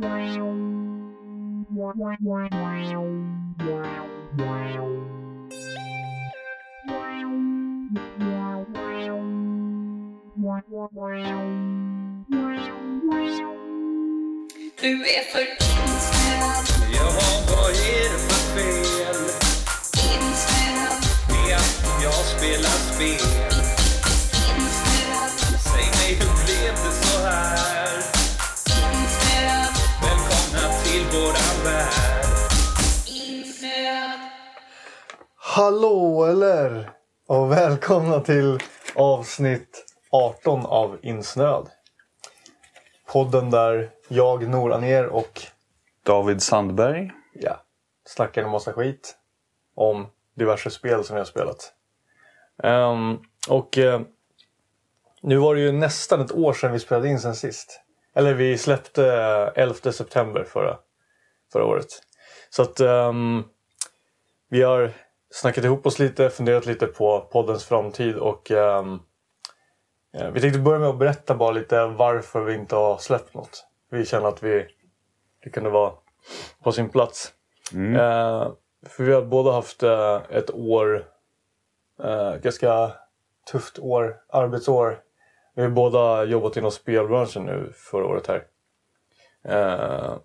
Du är för insnöad, Jaha, vad är det för fel insnöad, med att jag spelar spel? Hallå eller! Och välkomna till avsnitt 18 av Insnöd. Podden där jag, Nor Aner och David Sandberg. ja, snackar en massa skit om diverse spel som vi har spelat. Ehm, och eh, nu var det ju nästan ett år sedan vi spelade in sen sist. Eller vi släppte eh, 11 september förra, förra året. Så att ehm, vi har snackat ihop oss lite, funderat lite på poddens framtid och eh, vi tänkte börja med att berätta bara lite varför vi inte har släppt något. Vi känner att vi, det kunde vara på sin plats. Eh, för vi har båda haft eh, ett år, eh, ganska tufft år, arbetsår. Vi har båda jobbat inom spelbranschen nu förra året här.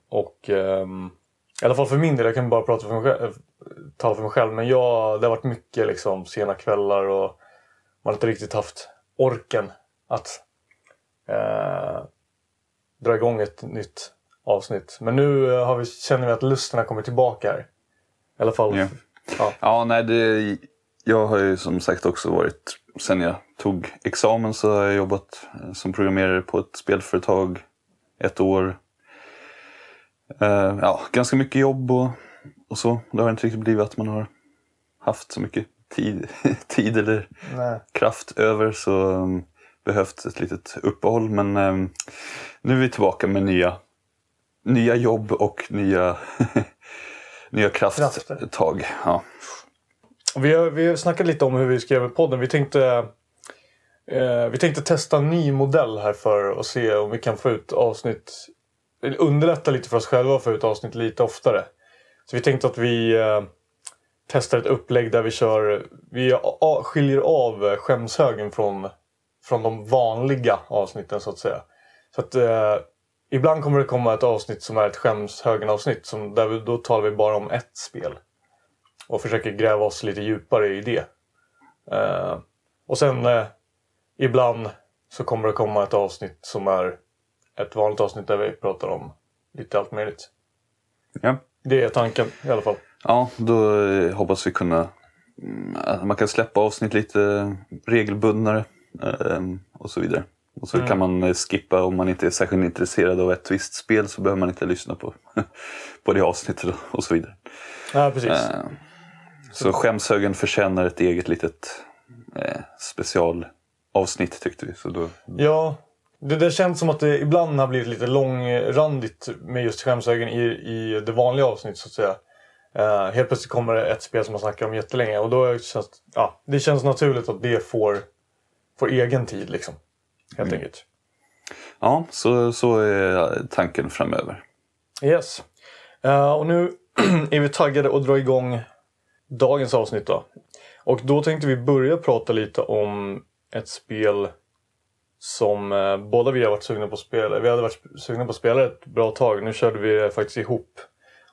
Och ehm, i alla fall för min del, jag kan bara prata för mig själv, tala för mig själv. Men jag, det har varit mycket liksom sena kvällar och man har inte riktigt haft orken att eh, dra igång ett nytt avsnitt. Men nu eh, har vi, känner vi att lusten har kommit tillbaka här. I alla fall. Ja. Ja. Ja, nej, det, jag har ju som sagt också varit, sen jag tog examen så har jag jobbat eh, som programmerare på ett spelföretag ett år. Eh, ja, ganska mycket jobb och, och så. Det har inte riktigt blivit att man har haft så mycket tid, tid eller Nej. kraft över så um, behövt ett litet uppehåll. Men um, nu är vi tillbaka med nya, nya jobb och nya, nya krafttag. Ja. Vi har, vi har snackat lite om hur vi med podden. Vi tänkte, eh, vi tänkte testa en ny modell här för att se om vi kan få ut avsnitt eller Underlätta lite för oss själva att få ut avsnitt lite oftare. Så vi tänkte att vi eh, testar ett upplägg där vi kör. Vi a- a- skiljer av skämshögen från, från de vanliga avsnitten så att säga. Så att eh, ibland kommer det komma ett avsnitt som är ett skämshögen-avsnitt. Som, där vi, då talar vi bara om ett spel och försöker gräva oss lite djupare i det. Eh, och sen eh, ibland så kommer det komma ett avsnitt som är ett vanligt avsnitt där vi pratar om lite allt möjligt. Ja. Det är tanken i alla fall. ja, då eh, hoppas vi kunna mm, man kan släppa avsnitt lite regelbundnare eh, och så vidare. Och så kan man eh, skippa om man inte är särskilt intresserad av ett visst spel så behöver man inte lyssna på, på det avsnittet och så vidare. Ja, precis. Eh, Så skämshögen förtjänar ett eget litet specialavsnitt tyckte vi. Så då, Ja, det, det känns som att det ibland har blivit lite långrandigt med just skämshögen i, i det vanliga avsnittet så att säga. Eh, helt plötsligt kommer det ett spel som man snackar om jättelänge och då känns ja, det känns naturligt att det får, får egen tid liksom. Helt enkelt. ja, så, så är tanken framöver. Yes. Eh, och nu är vi taggade att dra igång dagens avsnitt då. Och då tänkte vi börja prata lite om ett spel som eh, båda vi har varit sugna på att spela. Vi hade varit sugna på att spela ett bra tag. Nu körde vi det faktiskt ihop.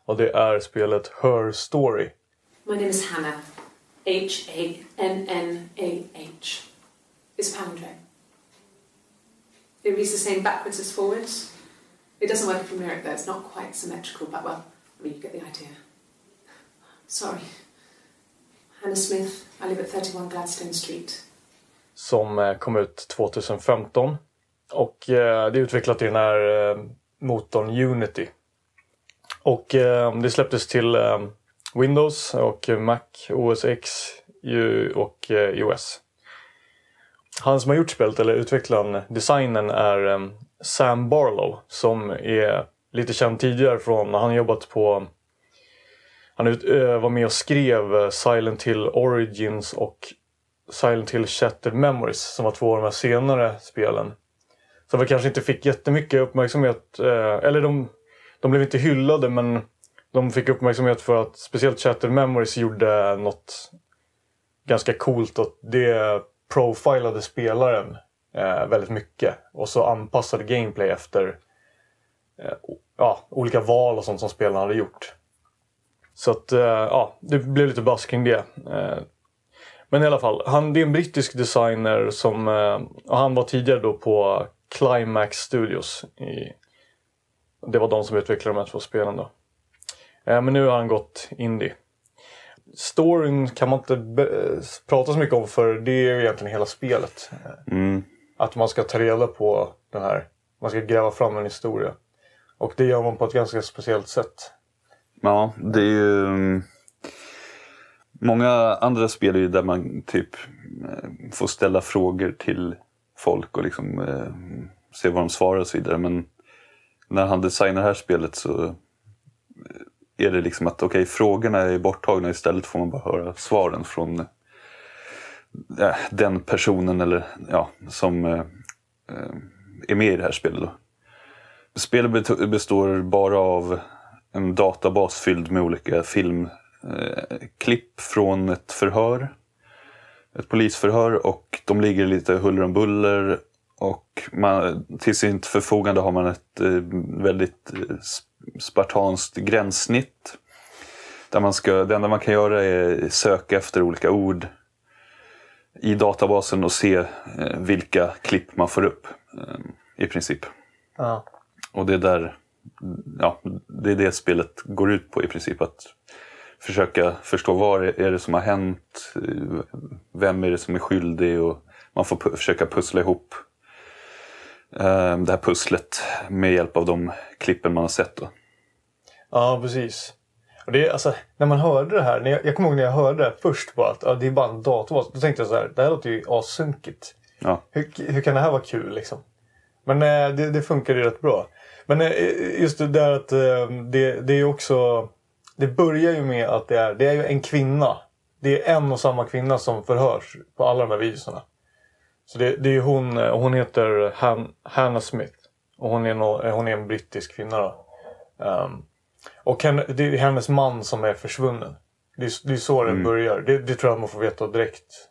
Och det är spelet Her Story. My name is Hannah. H A N N A H. It's palindrome. It reads the same backwards as forwards. It doesn't work from lyric though, it's not quite symmetrical, but well, I mean, you get the idea. Sorry. Hannah Smith, I live at 31 Gladstone Street. Som eh, kom ut 2015. Och eh, det är utvecklat i den här eh, motorn Unity. Och eh, det släpptes till eh, Windows och Mac, OS X och eh, iOS. Han som har gjort spelet, eller utvecklaren, designen, är eh, Sam Barlow som är lite känd tidigare från, han har jobbat på han eh, var med och skrev eh, Silent Hill Origins och Silent Hill Shattered Memories som var två av de här senare spelen. Som väl kanske inte fick jättemycket uppmärksamhet. Eh, eller de, de blev inte hyllade men de fick uppmärksamhet för att speciellt Shattered Memories gjorde något ganska coolt. Och det profilade spelaren eh, väldigt mycket. Och så anpassade gameplay efter eh, ja, olika val och sånt som spelarna hade gjort. Så att, eh, ja, det blev lite buzz kring det. Eh, Eh, men i alla fall, han, det är en brittisk designer som, eh, han var tidigare då på Climax Studios. I, det var de som utvecklade de här två spelen då. Eh, men nu har han gått indie. Storyn kan man inte be- prata så mycket om för det är ju egentligen hela spelet. Eh, Mm. Att man ska ta reda på den här, man ska gräva fram en historia. Och det gör man på ett ganska speciellt sätt. Ja, det är ju... Många andra spel är ju där man typ eh, får ställa frågor till folk och liksom eh, se vad de svarar och så vidare. Men när han designar det här spelet så eh, är det liksom att okej, frågorna är borttagna istället får man bara höra svaren från eh, den personen eller ja, som eh, eh är med i det här spelet. Då. Spelet består bara av en databas fylld med olika filmklipp från ett förhör. Ett polisförhör och de ligger lite huller om buller. Och man, till sitt förfogande har man ett eh, väldigt eh, sp- spartanskt gränssnitt. Där man ska, det enda man kan göra är söka efter olika ord i databasen och se eh, vilka klipp man får upp. Eh, I princip. Ja. Och det är där ja, det är det spelet går ut på i princip. Att försöka förstå vad är det som har hänt, vem är det som är skyldig och man får pu- försöka pussla ihop eh, det här pusslet med hjälp av de klippen man har sett. Då. Ja, precis. Och det, alltså, när man hörde det här, när jag, jag kommer ihåg när jag hörde det först bara att ja, det är bara en databas. Då tänkte jag så här, det här låter ju assunkigt. Ja. Hur, hur kan det här vara kul liksom? Men eh, det, det funkar ju rätt bra. Men eh, just det där att det, det är också... Det börjar ju med att det är, det är ju en kvinna. Det är en och samma kvinna som förhörs på alla de här videorna. Så det, det är ju hon, eh, hon heter Han, Hannah Smith. Och hon är, nå- eh, hon är en brittisk kvinna då. Ehm, och henne, det är hennes man som är försvunnen. Det är, det är så det börjar. Det, det tror jag man får veta direkt.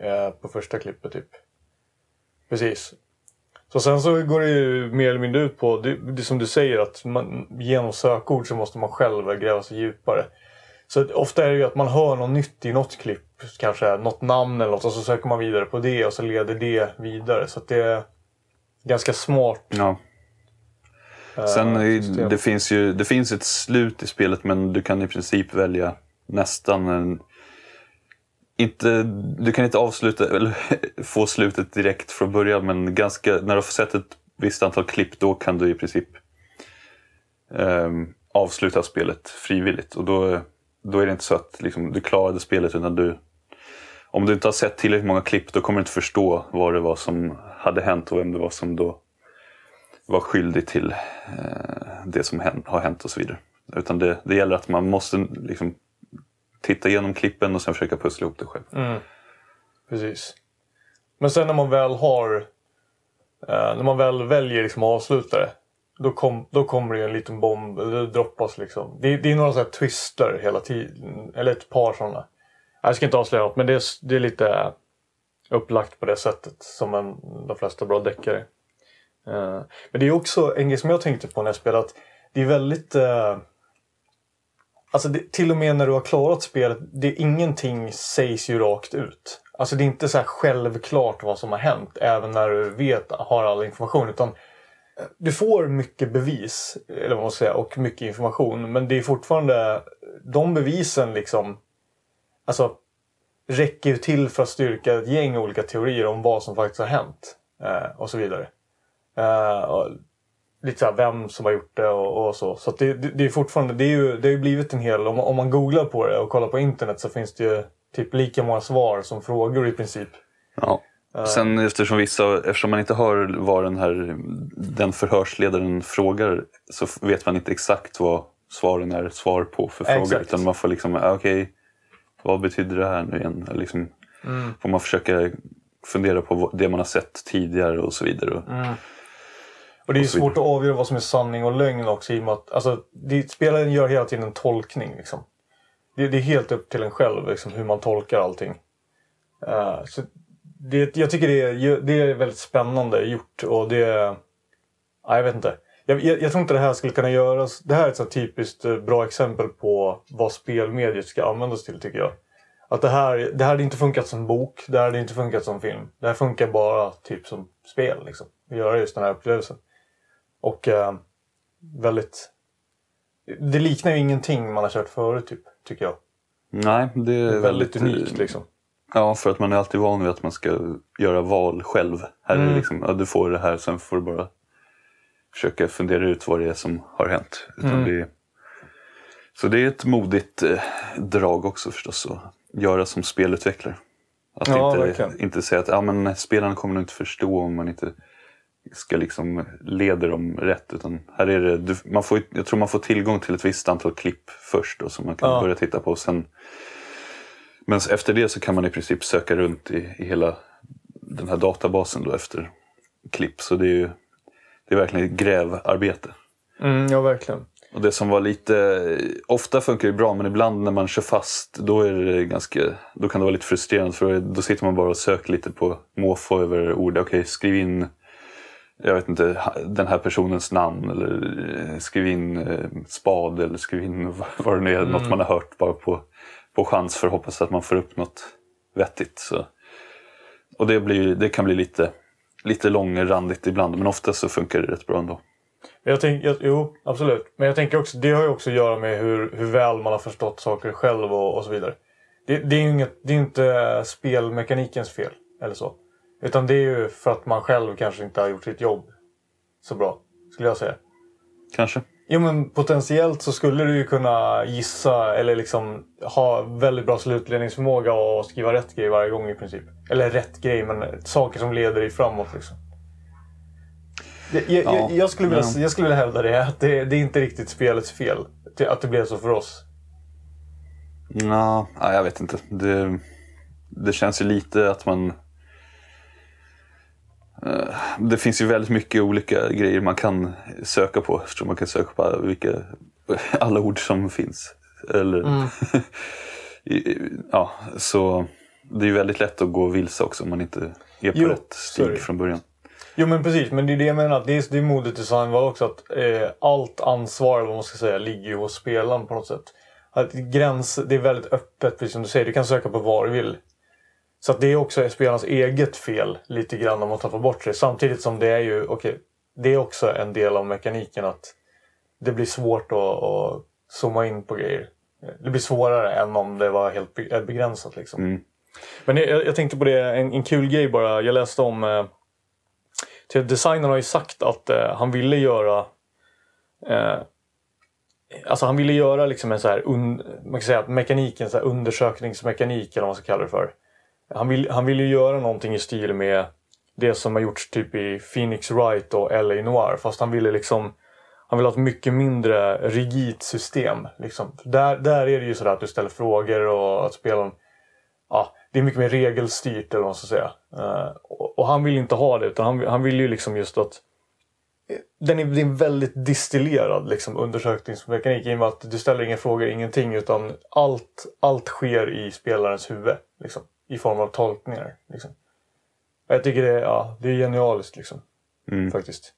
Eh, på första klippet typ. Precis. Så sen så går det ju mer eller mindre ut på, det, det som du säger, att man, genom sökord så måste man själv gräva sig djupare. Så att ofta är det ju att man hör något nytt i något klipp, kanske något namn eller något, och så söker man vidare på det och så leder det vidare. Så det är ganska smart. Ja. eh, Sen är- system. det finns ju det finns ett slut i spelet men du kan i princip välja nästan en... Inte, du kan inte avsluta eller få slutet direkt från början men ganska, när du har sett ett visst antal klipp då kan du i princip ehm, avsluta spelet frivilligt. Och då, då är det inte så att liksom, du klarade spelet utan du om du inte har sett tillräckligt många klipp då kommer du inte förstå vad det var som hade hänt och vem det var som då var skyldig till eh, det som hän- har hänt och så vidare. Utan det, det gäller att man måste liksom titta igenom klippen och sen försöka pussla ihop det själv. Mm. Precis. Men sen när man väl har... Eh, när man väl väljer liksom att avsluta det. Då, kom, då kommer det ju en liten bomb. Det droppas liksom. Det, det är några sådana här twister hela tiden. Eller ett par sådana. Jag ska inte avslöja något men det är, det är lite upplagt på det sättet. Som en, de flesta bra deckare. Eh, men det är också en grej som jag tänkte på när jag spelade. Att det är väldigt... Eh, Alltså det, till och med när du har klarat spelet, det är ingenting sägs ju rakt ut. Alltså det är inte så här självklart vad som har hänt även när du vet, har all information. Utan eh, du får mycket bevis, eller vad man ska säga, och mycket information. Men det är fortfarande, de bevisen liksom, alltså räcker ju till för att styrka ett gäng olika teorier om vad som faktiskt har hänt. Eh, och så vidare. Eh, och lite så vem som har gjort det och, och så. Så det, det, det är fortfarande, det, är ju, det har ju blivit en hel, om, man- om man googlar på det och kollar på internet så finns det ju typ lika många svar som frågor i princip. Ja. Sen eftersom vissa, eftersom man inte hör vad den här den förhörsledaren frågar så vet man inte exakt vad svaren är svar på för frågor. Exakt. Utan man får liksom, ah, okej, vad betyder det här nu igen? Liksom, Mm. Får man försöka fundera på det man har sett tidigare och så vidare. Och, Och det är Och svårt att avgöra vad som är sanning och lögn också i och med att alltså, det, spelaren gör hela tiden en tolkning. Liksom. Det, det är helt upp till en själv liksom, hur man tolkar allting. Eh, så det, jag tycker det är, det är väldigt spännande gjort och det... Ja, jag vet inte. Jag, jag, jag tror inte det här skulle kunna göras. Det här är ett så typiskt eh, bra exempel på vad spelmediet ska användas till tycker jag. Att det här, det här hade inte funkat som bok, det här hade inte funkat som film. Det här funkar bara typ som spel. Liksom. Att göra just den här upplevelsen. Och eh, väldigt... Det liknar ju ingenting man har kört förut, typ, tycker jag. Nej, det är Väldigt, väldigt, unikt liksom. Ja, för att man är alltid van vid att man ska göra val själv. Här är Mm. det liksom, ja, du får det här, sen får du bara försöka fundera ut vad det är som har hänt. Mm. det är, så det är ett modigt eh, drag också förstås att göra som spelutvecklare. Att Ja, inte, verkligen. inte säga att ja, men, spelarna kommer nog inte förstå om man inte ska liksom leda dem rätt. Utan här är det, du, man får, jag tror man får tillgång till ett visst antal klipp först då, som man kan Ja. börja titta på. Sen, men efter det så kan man i princip söka runt i, i hela den här databasen då efter klipp. Så det är ju det är verkligen ett grävarbete. Mm, ja, verkligen. Och det som var lite, ofta funkar det bra men ibland när man kör fast då är det ganska, då kan det vara lite frustrerande för då sitter man bara och söker lite på måfå över ord. Okej, skriv in, jag vet inte, den här personens namn eller eh, skriv in eh, spad eller skriv in vad- det nu är, något man har hört bara på, på chans för att hoppas att man får upp något vettigt. Så. Och det, blir, det kan bli lite, lite långrandigt ibland men ofta så funkar det rätt bra ändå. Jag tänker, jag, jo, absolut. Men jag tänker också, det har ju också att göra med hur, hur väl man har förstått saker själv och, och så vidare. Det, det är ju inget, det är inte spelmekanikens fel eller så. Utan det är ju för att man själv kanske inte har gjort sitt jobb så bra, skulle jag säga. Kanske. Jo men potentiellt så skulle du ju kunna gissa eller liksom ha väldigt bra slutledningsförmåga och skriva rätt grej varje gång i princip. Eller rätt grej men saker som leder dig framåt liksom. Det, jag, Ja, jag, jag, skulle vilja, men- jag skulle vilja hävda det, att det, det är inte riktigt spelets fel. Att det blev så för oss. Nå, ja, jag vet inte. Det, det känns ju lite att man... eh, Det finns ju väldigt mycket olika grejer man kan söka på eftersom man kan söka på vilka, alla ord som finns. Eller, I- ja, så det är ju väldigt lätt att gå vilse också om man inte är på Jo, rätt stig från början. Jo men precis, men det är det jag menar. Det är, det är modigt design var också att eh, allt ansvar, vad man ska säga, ligger ju hos spelaren på något sätt. Att gräns, det är väldigt öppet, precis som du säger. Du kan söka på vad du vill. Så det är också spelarens eget fel lite grann om man tappar bort sig. Samtidigt som det är ju, okej, det är också en del av mekaniken att det blir svårt att, att zooma in på grejer. Det blir svårare än om det var helt be- begränsat liksom. Mm. Men jag, jag tänkte på det, en, en kul grej bara. Jag läste om eh, till designern har ju sagt att eh, han ville göra eh, Alltså han ville göra liksom en så här un, man kan säga att mekaniken, så undersökningsmekanik eller vad man ska kalla det för. Han, vill, han vill ju göra någonting i stil med det som har gjorts typ i Phoenix Wright och LA Noir. Fast han ville liksom han vill ha ett mycket mindre rigidt system. Liksom. Där, där är det ju sådär att du ställer frågor och att spelaren ja, det är mycket mer regelstyrt eller vad man ska säga. Uh, och, och han vill inte ha det utan han, han vill ju liksom just att den är, det är en väldigt distillerad liksom, undersökningsmekanik i och med att du ställer inga frågor, ingenting utan allt, allt sker i spelarens huvud. Liksom, i form av tolkningar. Liksom. Jag tycker det är, ja, det är genialiskt liksom. Mm. Faktiskt.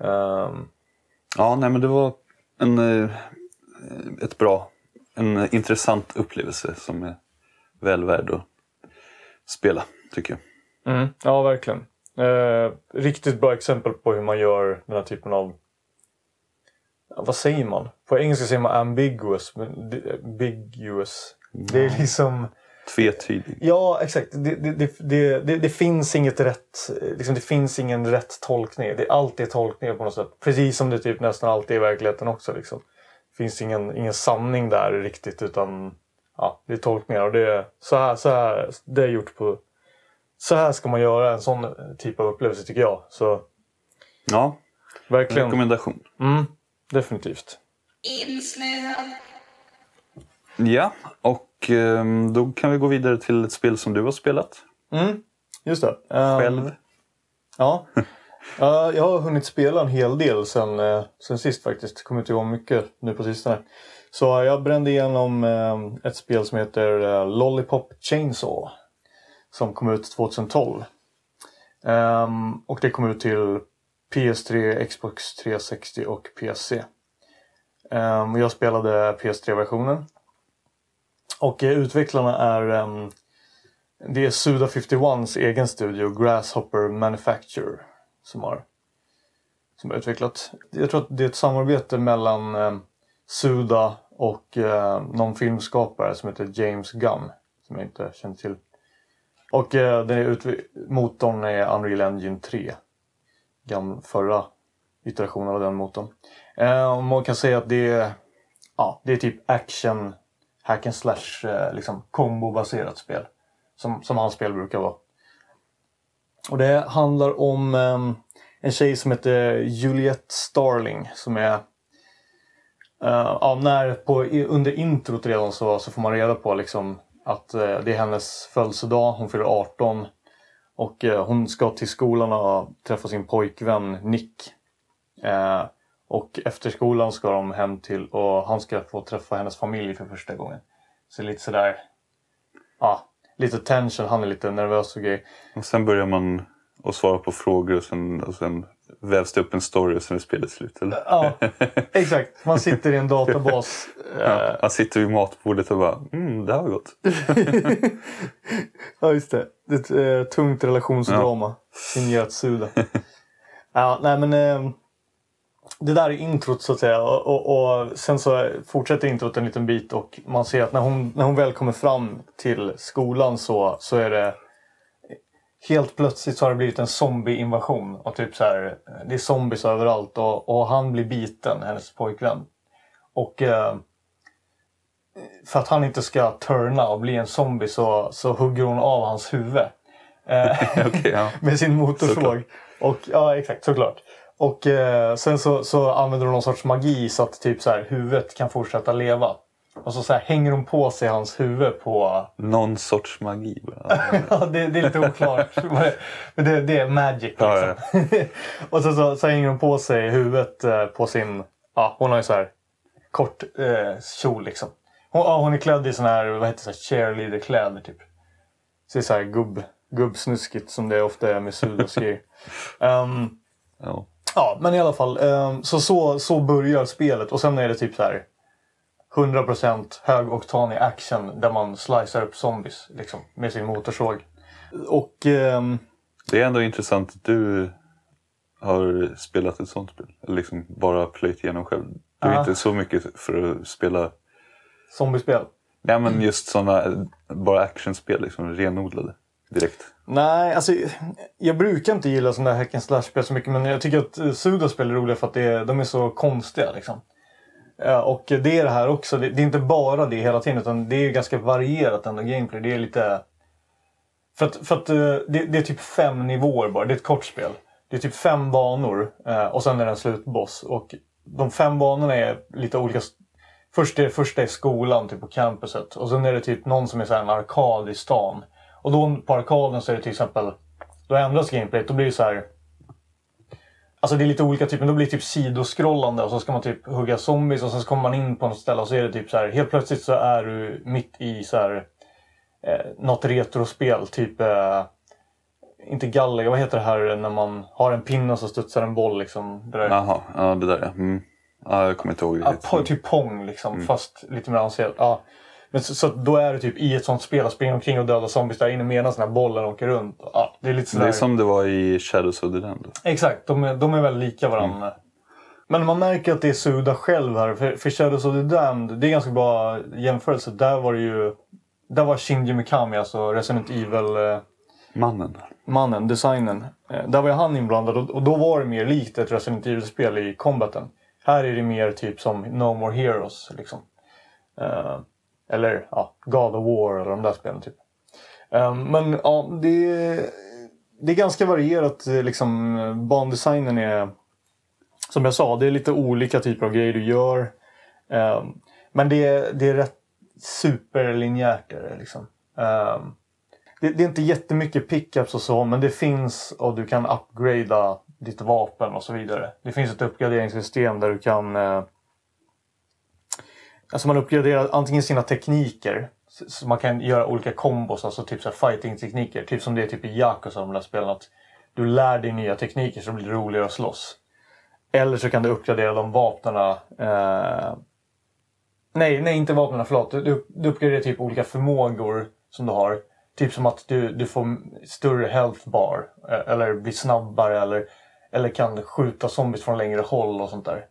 Ehm, Ja, nej men det var en, eh, ett bra, en intressant upplevelse som är väl värd att spela, tycker jag. Mm, ja, verkligen. Eh, riktigt bra exempel på hur man gör den här typen av... Vad säger man? På engelska säger man ambiguous. Men ambiguous. Det är liksom... Tvetydig. Ja, exakt. Det, det, det, det, finns inget rätt... Liksom, det finns ingen rätt tolkning. Det är alltid tolkningar på något sätt. Precis som det typ nästan alltid är i verkligheten också. Liksom. Det finns ingen, ingen sanning där riktigt utan ja, det är tolkningar. Och det är, så, här, så här, det är gjort på... Så här ska man göra en sån typ av upplevelse tycker jag. Så Ja, verkligen. rekommendation. Mm, definitivt. insnöad, Ja, och då kan vi gå vidare till ett spel som du har spelat Mm, just det. Ehm, själv. Ja. Ja, jag har hunnit spela en hel del sen, eh, sen sist faktiskt. Kommer inte ihåg mycket nu på sistone. Så jag brände igenom eh, ett spel som heter eh, Lollipop Chainsaw. Som kom ut 2012. Ehm, och det kom ut till PS3, Xbox 360 och PC. Ehm, och jag spelade PS3-versionen. Och eh, utvecklarna är ehm, det är Suda 51s egen studio, Grasshopper Manufacture, som har, som har utvecklat. Jag tror att det är ett samarbete mellan eh, Suda och eh, någon filmskapare som heter James Gunn, som jag inte känner till. Och eh, den är motorn är Unreal Engine 3. Gamla, förra iterationen av den motorn. Eh, och man kan säga att det är, ja, det är typ action, hack and slash, eh, liksom kombobaserat spel. Som, som hans spel brukar vara. Och det handlar om um, en tjej som heter Juliette Starling som är Uh, ja, när på, under introt redan så, så får man reda på liksom att uh, det är hennes födelsedag, hon fyller 18 och uh, hon ska till skolan och träffa sin pojkvän Nick. Och efter skolan ska de hem till och han ska få träffa hennes familj för första gången. Så lite sådär, ja, lite tension, han är lite nervös och grej. Och sen börjar man att svara på frågor och sen, och sen vävs det upp en story och sen är spelet slut. Eller? Ja, exakt. Man sitter i en databas. Ja, han sitter vid matbordet och bara mm, det här var gott. Ja, just det. Det är ett eh, tungt relationsdrama. Signerat Suda. ja, nej men... Eh, det där är introt så att säga. Och, och, och sen så fortsätter introt en liten bit och man ser att när hon, när hon väl kommer fram till skolan så, så är det... Helt plötsligt så har det blivit en zombieinvasion. Och typ så här, det är zombies överallt och, och han blir biten, hennes pojkvän. Och... Eh, för att han inte ska turna och bli en zombie så, så hugger hon av hans huvud. Eh, Okej, ja. med sin motorsåg. Såklart. Och, ja, exakt, såklart. Och eh, sen så, så använder hon någon sorts magi så att typ så här, huvudet kan fortsätta leva. Och så, så här, hänger hon på sig hans huvud på... Någon sorts magi. Ja, det, det är lite oklart. Men det, det är magic. Liksom. Ja, och så, så, så hänger hon på sig huvudet eh, på sin... Ja, hon har ju så här kort eh, kjol liksom. Hon, ja, hon är klädd i sån här, vad heter det, cheerleader-kläder typ. Så det är så här gubb, gubbsnuskigt som det ofta är med Sudas grejer. Ehm, Ja. Ja, men i alla fall. ehm, så, så, så börjar spelet och sen är det typ så här 100% högoktanig action där man slicear upp zombies liksom, med sin motorsåg. Och ehm, Det är ändå intressant att du har spelat ett sånt spel. Eller liksom bara plöjt igenom själv. Du är Ja. inte så mycket för att spela zombiespel. Nej men just sådana bara actionspel liksom renodlade direkt. Nej, alltså jag brukar inte gilla sådana där hack and slash-spel så mycket men jag tycker att Sudaspel är roliga för att det är, de är så konstiga liksom. Eh, och det är det här också. Det, det är inte bara det hela tiden utan det är ganska varierat ändå gameplay. Det är lite... För att, för att eh, det, det är typ fem nivåer bara. Det är ett kort spel. Det är typ fem banor eh, och sen är det en slutboss. Och de fem banorna är lite olika. Först är, första är skolan typ på campuset. Och sen är det typ någon som är så här en arkad i stan. Och då på arkaden så är det till exempel... Då ändras gameplayet. Då blir det så här... Alltså det är lite olika typer. Då blir det typ sidoskrollande och så ska man typ hugga zombies och sen så kommer man in på något ställe och så är det typ så här. Helt plötsligt så är du mitt i så här... Eh, något retrospel. Typ... Eh, inte Galaga, vad heter det här när man har en pinne och så studsar en boll liksom? Det där. Jaha, ja det där ja. Mm. ja. Jag kommer inte ihåg Ja, riktigt. po- typ Pong liksom, Mm. fast lite mer avancerat. Ja. Men så, så då är det typ i ett sånt spel att springa omkring och döda zombies där inne medan den här bollen åker runt. Ja, det är lite sådär. Det är som det var i Shadows of the Land. Exakt, de är, de är väldigt lika varandra. Mm. Men man märker att det är Suda själv här. För, för Shadows of the Damned, det är ganska bra jämförelse. Där var det ju... Där var Shinji Mikami, alltså Resident Evil-mannen, Mannen. designen. Eh, Där var ju han inblandad och, och då var det mer likt ett Resident Evil-spel i combaten. Här är det mer typ som No More Heroes. Liksom. Eller ja, God of War eller de där spelen. Typ. Ehm, men ja, det, det är ganska varierat. Liksom, bandesignen är... Som jag sa, det är lite olika typer av grejer du gör. Ehm, men det, är- det är rätt superlinjärt. Är det, liksom. Ehm, det, det är inte jättemycket pickups och så, men det finns och du kan upgrada ditt vapen och så vidare. Det finns ett uppgraderingssystem där du kan... Eh, Alltså man uppgraderar antingen sina tekniker, så man kan göra olika kombos, alltså typ fighting-tekniker. Typ som det är typ i Yakuza, de där spelen. Att du lär dig nya tekniker så det blir roligare att slåss. Eller så kan du uppgradera de vapnena. Eh, nej, nej, inte vapnen, förlåt. Du, du, uppgraderar typ olika förmågor som du har. Typ som att du, du får större health bar. Eh, eller blir snabbare eller, eller kan skjuta zombies från längre håll och sånt där.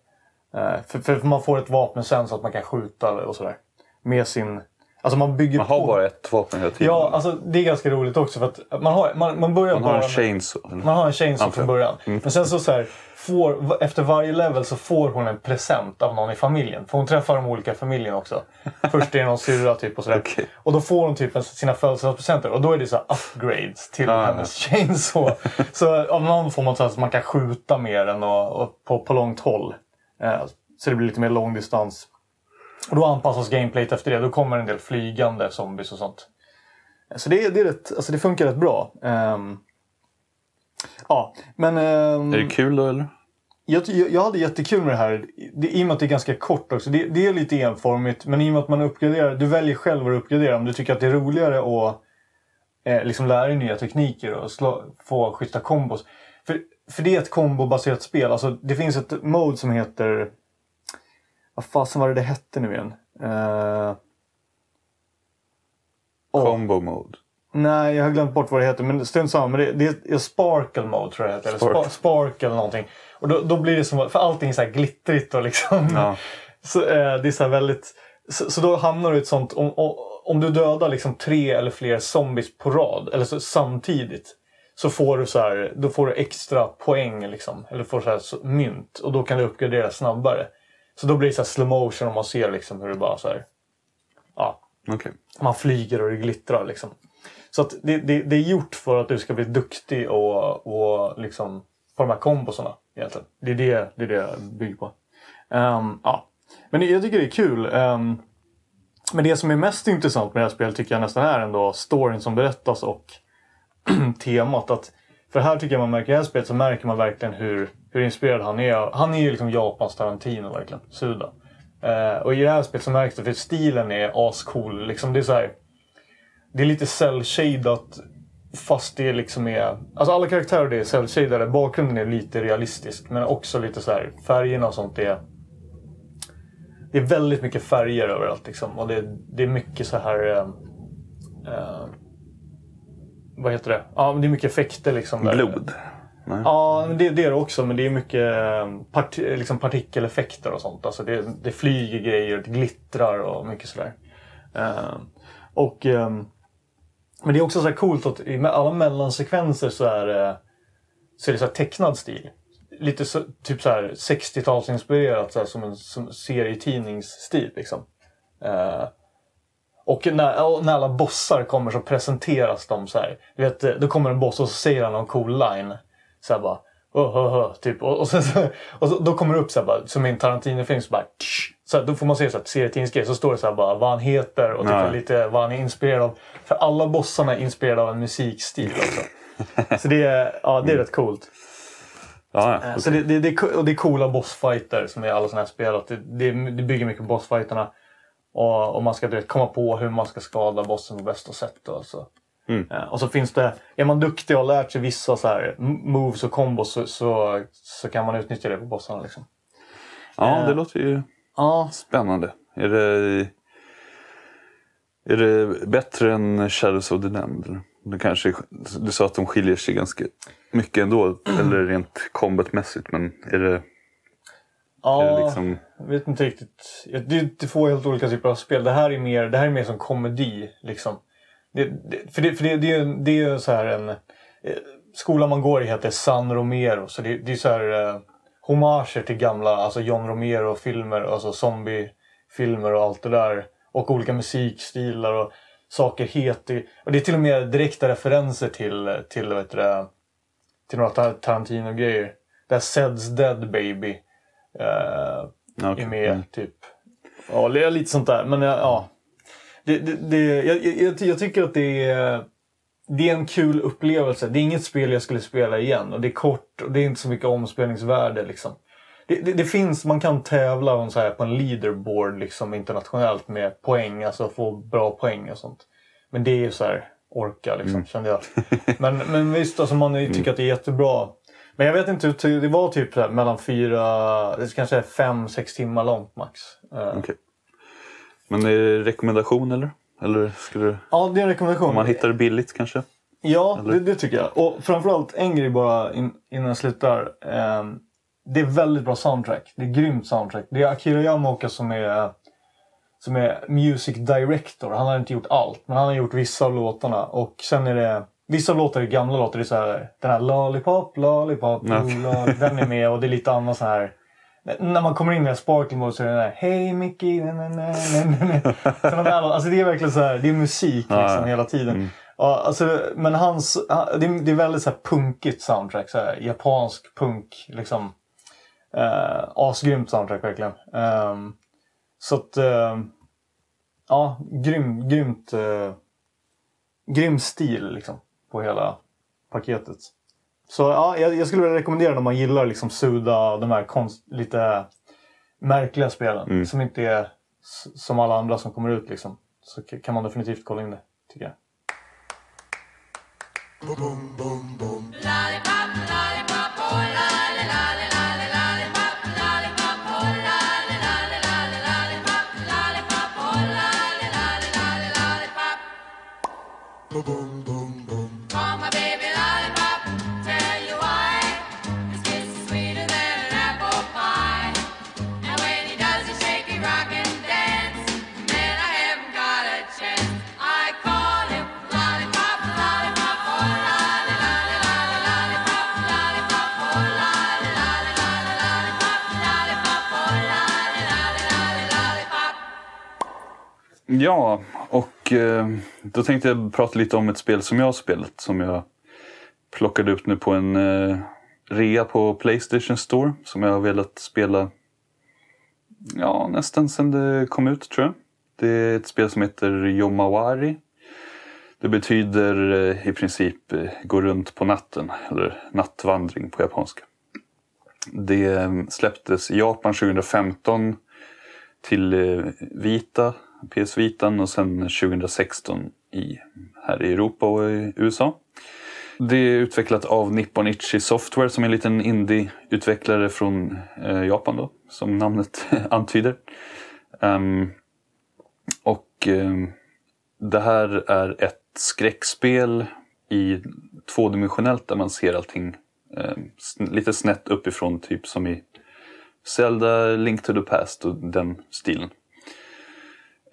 Eh, för, för man får ett vapen sen så att man kan skjuta och sådär. Med sin... Alltså man bygger Man på... har bara ett vapen hela tiden. Ja, alltså det är ganska roligt också för att man, har, man, man börjar man har en med- chainsaw. man har en chainsaw från början. Mm. Men sen så, så här, får, efter varje level så får hon en present av någon i familjen. För hon träffar de olika familjen också. Först är det någon syrra typ och sådär. Okej. Och då får hon typ sina födelsedagspresenter. Och då är det så upgrades till Ah. hennes chainsaw. så av någon får man så att man kan skjuta mer än och, och på, på långt håll. Eh, så det blir lite mer långdistans. Och då anpassas gameplayet efter det. Då kommer en del flygande zombies och sånt. Så det, är- det, är rätt, alltså det funkar rätt bra. Ehm, ja, men... ehm, Är det kul då eller? jag, jag jag hade jättekul med det här. Det, I och med att det är ganska kort också. Det, det är lite enformigt. Men i och med att man uppgraderar. Du väljer själv vad du uppgraderar. Om du tycker att det är roligare att eh, liksom lära dig nya tekniker och slå, få schyssta kombos. För, för det är ett kombobaserat spel. Alltså, det finns ett mode som heter... Vad fasen var det det hette nu igen? Uh, Combo mode. Nej, jag har glömt bort vad det heter. Men strunt samma. Men det, det är Sparkle Mode tror jag det heter. Eller Spark. Spark. Spark eller någonting. Och då, då blir det som... För allting är så här glittrigt och liksom... Ja. Så, eh, det är så väldigt... Så, så då hamnar du i ett sånt... Om, om, om du dödar liksom tre eller fler zombies på rad, eller så, samtidigt. Så får du så här, då får du extra poäng liksom. Eller får så här, mynt. Och då kan du uppgradera snabbare. Så då blir det så här slow motion och man ser liksom hur det bara så här... Ja, Okej. man flyger och det glittrar liksom. Så att det, det, det är gjort för att du ska bli duktig och, och liksom på de här kombosarna egentligen. Det är det det, är det jag bygger på. Ehm, ja. Men jag tycker det är kul. Ehm, men det som är mest intressant med det här spelet tycker jag nästan är ändå storyn som berättas och temat. Att, för här tycker jag man märker, i det här spelet så märker man verkligen hur, hur inspirerad han är. Han är ju liksom Japans Tarantino verkligen, Suda. Eh, och i det här spelet så märks det för stilen är ascool. Liksom det är så här, det är lite cell-shadat fast det liksom är... Alltså alla karaktärer är cell-shadade. Bakgrunden är lite realistisk men också lite så här färgerna och sånt är... Det är väldigt mycket färger överallt liksom. Och det, det är mycket så här... Eh, eh, vad heter det? Ja, det är mycket effekter liksom. där. Blod? Nej. Ja, det, det är det också. Men det är mycket eh, part, liksom partikeleffekter och sånt. Alltså det, det flyger grejer, det glittrar och mycket sådär. Eh, och, ehm, men det är också så här coolt att i alla mellansekvenser så är, det- så är det så tecknad stil. Lite så, typ så här 60-talsinspirerat så här, som en som serietidningsstil. Liksom. Eh, och när, och när alla bossar kommer så presenteras de så här. Du vet, då kommer en boss och så säger han någon cool line. Så bara... Oh, oh, oh, typ. Och, och, sen, så, och så, då kommer det upp så här bara, som i en Tarantino-film. Så bara, tsch, så här, då får man se så här, serietidningsgrej. Så står det så här bara vad han heter och typ lite vad han är inspirerad av. För alla bossarna är inspirerade av en musikstil också. så det är, ja, det är rätt coolt. Ja, Eh, ja. Så det, det, det, och det är coola bossfighter som är alla sådana här spel. Det, det, det bygger mycket på bossfighterna. Och, och man ska du vet, komma på hur man ska skada bossen på bästa sätt. Och så. Mm. Eh, Och så finns det, är man duktig och har lärt sig vissa så här moves och kombos så, så, så kan man utnyttja det på bossarna. Liksom. ja, det eh, låter ju Ja, spännande. Är det, är det bättre än Shadows of the Damned? Det kanske, du sa att de skiljer sig ganska mycket ändå, eller rent combatmässigt. Men är det, ja det liksom... jag vet inte riktigt. Det är två helt olika typer av spel. Det här är mer, det här är mer som komedi. Liksom. Det, det, för det, för det, det, är, det är ju så här en... eh, Skolan man går i heter San Romero. Så det, det är så här eh, homager till gamla alltså John Romero-filmer. Alltså zombiefilmer och allt det där. Och olika musikstilar och saker heter... Och det är till och med direkta referenser till, till, heter det, till några Tar- Tarantino-grejer. Där Zed's Dead Baby eh, okej. är med. Mm. Typ. Ja, det är lite sånt där. Men ja. Det, det, det, jag, jag, jag tycker att det är, det är en kul upplevelse. Det är inget spel jag skulle spela igen. Och det är kort och det är inte så mycket omspelningsvärde. Liksom. Det, det, det finns, man kan tävla om så här på en leaderboard liksom, internationellt med poäng. Alltså få bra poäng och sånt. Men det är ju så här, orka liksom, kände jag. Men, men visst, alltså, man tycker att det är jättebra. Men jag vet inte, det var typ mellan fyra, det kanske är fem, sex timmar långt max. Eh, Okej. Men är det rekommendation eller? Eller skulle du, Ja, det är en rekommendation. om man hittar det billigt kanske? Ja, det, det tycker jag. Och framförallt en grej bara in, innan jag slutar. Ehm, det är väldigt bra soundtrack. Det är grymt soundtrack. Det är Akira Yamaoka som är, som är music director. Han har inte gjort allt, men han har gjort vissa av låtarna. Och sen är det... Vissa låtar är gamla låtar. Det är så här, den här Lollipop, Lollipop, ooh, lollipop, Den är med och det är lite annat så här... När man kommer in i sparkle mode så är det den där Hej Mickey, na, na, na, na, na. Sådana där, alltså det är verkligen så här, det är musik liksom hela tiden. Ja, alltså, men hans, han- det, är- det är väldigt så här punkigt soundtrack. Så här, japansk punk. Liksom. Uh, asgrymt soundtrack verkligen. Ehm, så att, ehm, ja, grym, grymt, uh, grym stil liksom på hela paketet. Så ja, jag, jag skulle vilja rekommendera om man gillar liksom Suda, de här konst, lite märkliga spelen. Som inte är som alla andra som kommer ut liksom. Så kan man definitivt kolla in det, tycker jag. Call Ja, och eh, då tänkte jag prata lite om ett spel som jag har spelat. Som jag plockade upp nu på en eh, rea på Playstation Store. Som jag har velat spela ja, nästan sedan det kom ut tror jag. Det är ett spel som heter Yomawari. Det betyder eh, i princip gå runt på natten. Eller nattvandring på japanska. Det släpptes i Japan 2015 till Vita, PS Vitan och sen 2016 i, här i Europa och i USA. Det är utvecklat av Nippon Ichi Software som är en liten indie-utvecklare från eh, Japan då, som namnet antyder. Um, och ehm, det här är ett skräckspel i tvådimensionellt där man ser allting ehm, lite snett uppifrån, typ som i Zelda, Link to the Past och den stilen.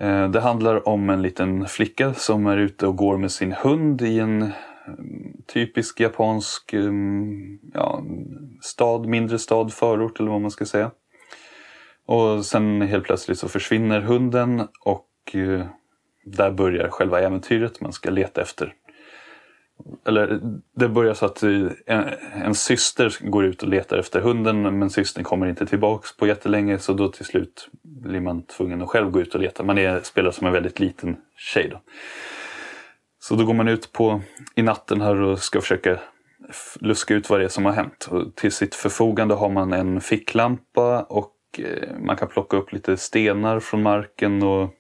Eh, det handlar om en liten flicka som är ute och går med sin hund i en mm, typisk japansk mm, ja, stad, mindre stad, förort eller vad man ska säga. Och sen helt plötsligt så försvinner hunden och eh, där börjar själva äventyret. Man ska leta efter eller det börjar så att eh, en, en syster går ut och letar efter hunden men systern kommer inte tillbaks på jättelänge så då till slut blir man tvungen att själv gå ut och leta. Man är, spelar som en väldigt liten tjej då. Så då går man ut på, i natten här och ska försöka luska ut vad det är som har hänt. Och till sitt förfogande har man en ficklampa och eh, man kan plocka upp lite stenar från marken och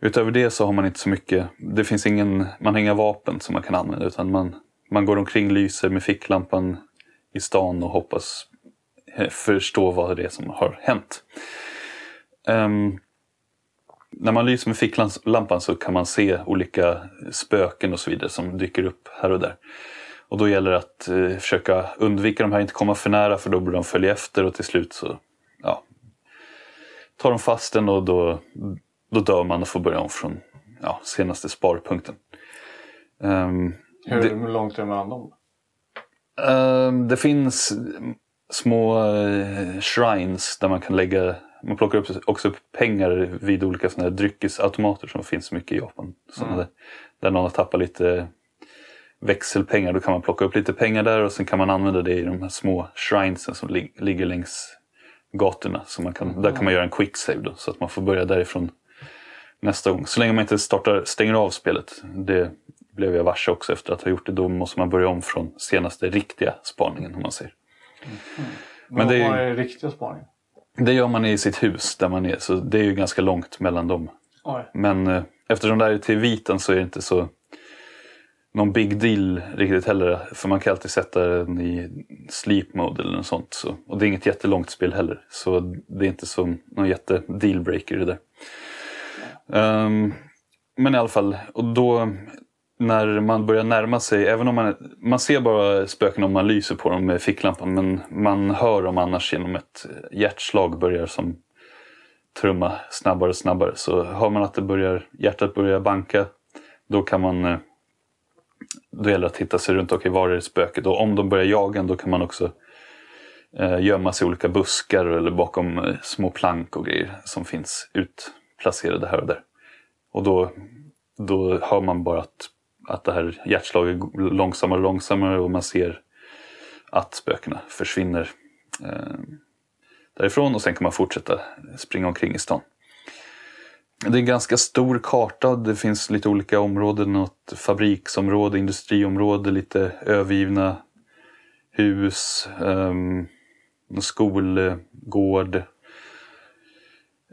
Utöver det så har man inte så mycket, det finns ingen, man har inga vapen som man kan använda utan man, man går omkring, lyser med ficklampan i stan och hoppas eh, förstå vad det är som har hänt. Um, när man lyser med ficklampan så kan man se olika spöken och så vidare som dyker upp här och där. Och då gäller det att eh, försöka undvika de här, inte komma för nära för då börjar de följa efter och till slut så ja, tar de fast den och då, då dör man och får börja om från ja, senaste sparpunkten. Ehm, Hur det- långt är det mellan dem? Ehm, det finns små eh, shrines där man kan lägga man plockar upp, också upp pengar vid olika såna här dryckesautomater som finns mycket i Japan. Såna där, där någon har tappat lite växelpengar. Då kan man plocka upp lite pengar där och sen kan man använda det i de här små shrinesen som lig, ligger längs gatorna. Så man kan, Där kan man göra en quick save då, så att man får börja därifrån nästa gång. Så länge man inte startar, stänger av spelet. Det blev jag varse också efter att ha gjort det. Då måste man börja om från senaste riktiga spaningen om man säger. Men det är- vad är riktiga spaningen? Det gör man i sitt hus där man är. Så det är ju ganska långt mellan dem. Oj. Men eh, eftersom det här är till viten så är det inte så någon big deal riktigt heller. För man kan alltid sätta den i sleep mode eller något sånt. Så. Och det är inget jättelångt spel heller. Så det är inte så någon jätte dealbreaker det där. Um, men i alla fall, och då när man börjar närma sig, även om man, man ser bara spöken om man lyser på dem med ficklampan. Men man hör dem annars genom ett hjärtslag börjar som trumma snabbare och snabbare. Så hör man att det börjar, hjärtat börjar banka, då kan man eh, då gäller det att titta sig runt. Okej, var är spöket? Och om de börjar jaga då kan man också eh, gömma sig i olika buskar eller bakom eh, små plank och grejer som finns ut placerade här och där. Och då, då hör man bara att, att det här hjärtslaget går långsammare och långsammare och man ser att spökena försvinner eh, därifrån och sen kan man fortsätta springa omkring i stan. Det är en ganska stor karta. Det finns lite olika områden. Något fabriksområde, industriområde, lite övergivna hus, um, skolgård.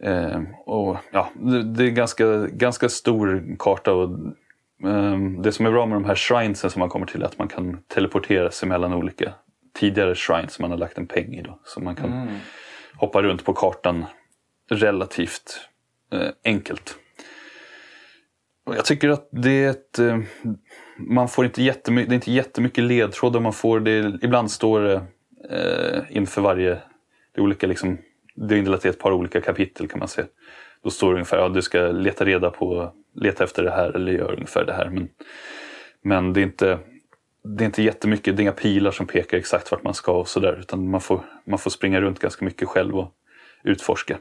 Ehm, och, ja, det, är ganska, ganska stor karta. Och, ehm, det som är bra med de här shrinesen som man kommer till är att man kan teleportera sig mellan olika tidigare shrines som man har lagt en peng i. Då, så man kan hoppa runt på kartan relativt eh, enkelt. Och jag tycker att det är ett... Eh, man får inte jättemycket, det är inte jättemycket ledtrådar man får. Det är, ibland står det eh, inför varje... Det olika liksom, det är indelat i ett par olika kapitel kan man säga. Då står det ungefär att ja, du ska leta reda på, leta efter det här eller göra ungefär det här. Men, men det är inte det är inte jättemycket, det är inga pilar som pekar exakt vart man ska och sådär. Utan man får, man får springa runt ganska mycket själv och utforska.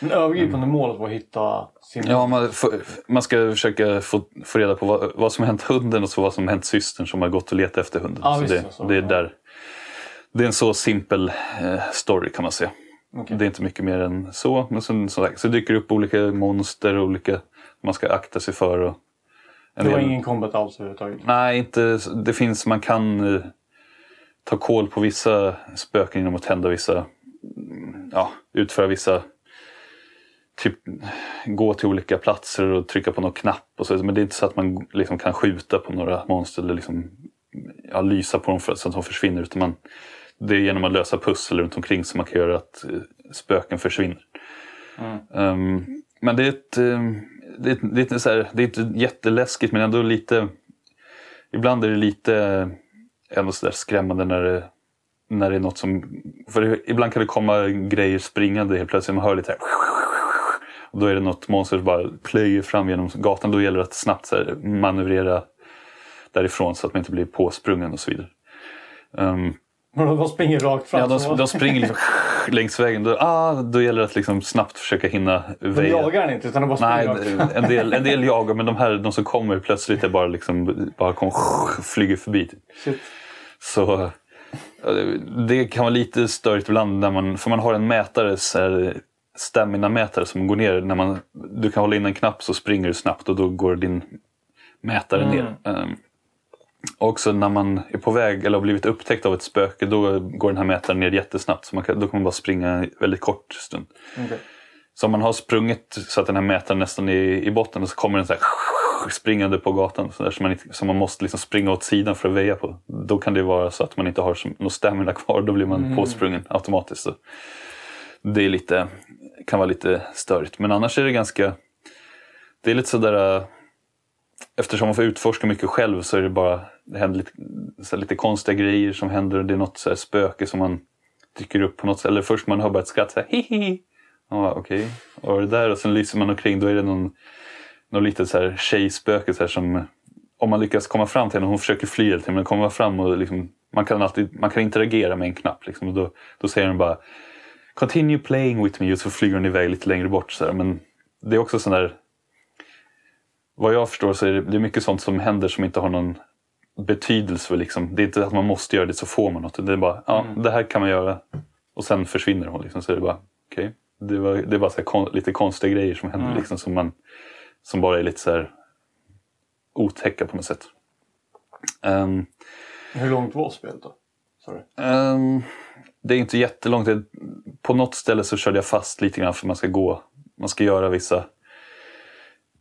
Men övergripande målet var att hitta sin... Ja, man, får- man ska försöka få, få reda på vad, vad som hänt hunden och så vad som hänt systern som har gått och letat efter hunden. Ja, så visst, det, så. det är där. Det är en så simpel eh, story kan man säga. Okej. Det är inte mycket mer än så. Men sen, som sagt, så dyker det upp olika monster och olika man ska akta sig för. Och det var del- ingen combat alls överhuvudtaget. Nej, inte, det finns, man kan eh, ta koll på vissa spöken genom att tända vissa, mm, ja, utföra vissa, typ gå till olika platser och trycka på någon knapp och så. Men det är inte så att man liksom kan skjuta på några monster eller liksom, ja, lysa på dem för, så att de försvinner. Utan man, det är genom att lösa pussel runt omkring som man kan göra att eh, spöken försvinner. Men det är ett, ehm, det är, ett- det är, här, det är inte jätteläskigt men ändå lite Ibland är det lite ändå så skrämmande när det, när det är något som... För ibland kan det komma grejer springande helt plötsligt. Man hör lite här, och då är det något monster som bara plöjer fram genom gatan. Då gäller det att snabbt här, manövrera därifrån så att man inte blir påsprungen och så vidare. Ehm, Men de springer rakt fram. ja, de, de springer liksom längs vägen. Då, ah, då gäller det att liksom snabbt försöka hinna de väja. jagar den inte utan de bara Nej, springer rakt fram. en del, en del jagar men de här de som kommer plötsligt är bara liksom bara kom, flyger förbi. typ. Shit. Så det- kan vara lite störigt ibland när man, för man har en mätare, stamina-mätare som går ner. När man, du kan hålla in en knapp så springer du snabbt och då går din mätare ner. Um, också när man är på väg eller har blivit upptäckt av ett spöke då går den här mätaren ner jättesnabbt. Så man kan, då kan man bara springa en väldigt kort stund. Okej. Så om man har sprungit så att den här mätaren nästan är i botten och så kommer den så här springande på gatan så, där, så, man, inte, så man måste liksom springa åt sidan för att väja på. Då kan det vara så att man inte har som- någon stamina kvar. Då blir man påsprungen automatiskt. Så det är lite, kan vara lite störigt. Men annars är det ganska... Det är lite sådär... Eftersom man får utforska mycket själv så är det bara... Det händer lite, så här, lite konstiga grejer som händer. och Det är något så här spöke som man dyker upp på något sätt. Eller först man hör bara ett skratt så här hihi. Ja, okej. Och det där och sen lyser man omkring. Då är det någon, någon litet så här tjejspöke så här som... Om man lyckas komma fram till henne, hon försöker fly hela tiden, men kommer man fram och liksom, man kan alltid man kan interagera med en knapp. Liksom, och då, då säger hon bara Continue playing with me och så flyger hon iväg lite längre bort. Så här. Men det är också sån där... Vad jag förstår så är det, det är mycket sånt som händer som inte har någon betydelse. Liksom. Det är inte att man måste göra det så får man något. Det är bara, ja, det här kan man göra. Och sen försvinner hon. Liksom. Så är det bara, okej. Det, var, det är bara så här kon, lite konstiga grejer som händer liksom, som, man, som bara är lite så här otäcka på något sätt. Ehm, Hur långt var spelet då? Ehm, det är inte jättelångt. På något ställe så körde jag fast lite grann för man ska gå. Man ska göra vissa...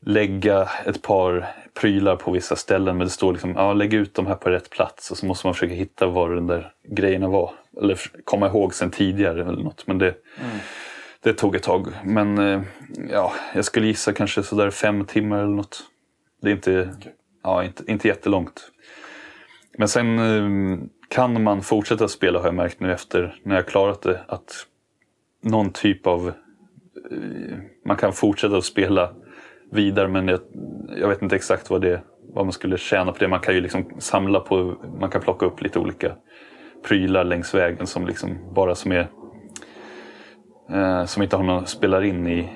Lägga ett par prylar på vissa ställen men det står liksom ja, lägg ut dem här på rätt plats och så måste man försöka hitta var den där grejerna var. Eller komma ihåg sen tidigare eller något. Men det, det tog ett tag. Men eh, ja, jag skulle gissa kanske sådär fem timmar eller något. Det är inte, ja, inte, inte jättelångt. Men sen eh, kan man fortsätta spela har jag märkt nu efter när jag klarat det. Att någon typ av... eh, Man kan fortsätta att spela vidare men jag, jag vet inte exakt vad, det, vad man skulle tjäna på det. Man kan ju liksom samla på, man kan plocka upp lite olika prylar längs vägen som liksom bara som är eh, som inte har någon spelar in i,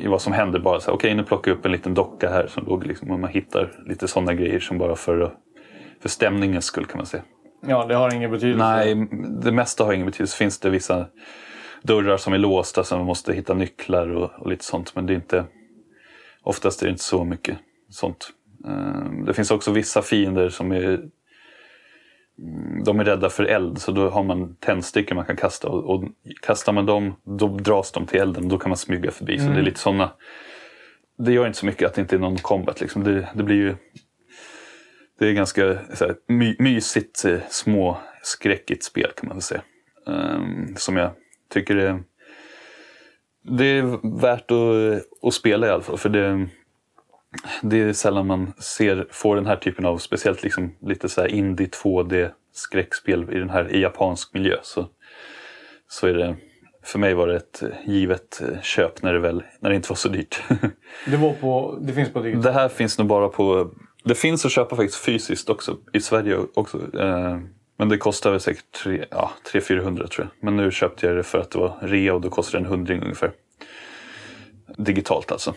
i vad som händer. Bara så okej nu plockar jag upp en liten docka här som låg liksom, och man hittar lite sådana grejer som bara för, för stämningens skull kan man säga. Ja, det har ingen betydelse. Nej, det mesta har ingen betydelse. Finns det vissa dörrar som är låsta så man måste hitta nycklar och, och lite sånt. Men det är inte, oftast är det inte så mycket sånt. Eh, Det finns också vissa fiender som är mm, de är rädda för eld så då har man tändstickor man kan kasta och, och kastar man dem då dras de till elden och då kan man smyga förbi. Så det är lite såna. Det gör inte så mycket att det inte är någon combat liksom. Det, det blir ju det är ganska så här, my, mysigt, eh, små, skräckigt spel kan man väl säga. Ehm, som jag tycker är, det är värt att, att spela i alla fall. För det, det är sällan man ser, får den här typen av, speciellt liksom lite så här indie 2D skräckspel i den här i japansk miljö. Så, så är det, för mig var det ett givet eh, köp när det, väl, när det inte var så dyrt. Det, var på, det finns på digitalt. Det här finns nog bara på... Det finns att köpa faktiskt fysiskt också. I Sverige också. Eh, men det kostar väl säkert tre- ja, 300-400 tror jag. Men nu köpte jag det för att det var rea och då kostar det en hundring ungefär. Digitalt alltså.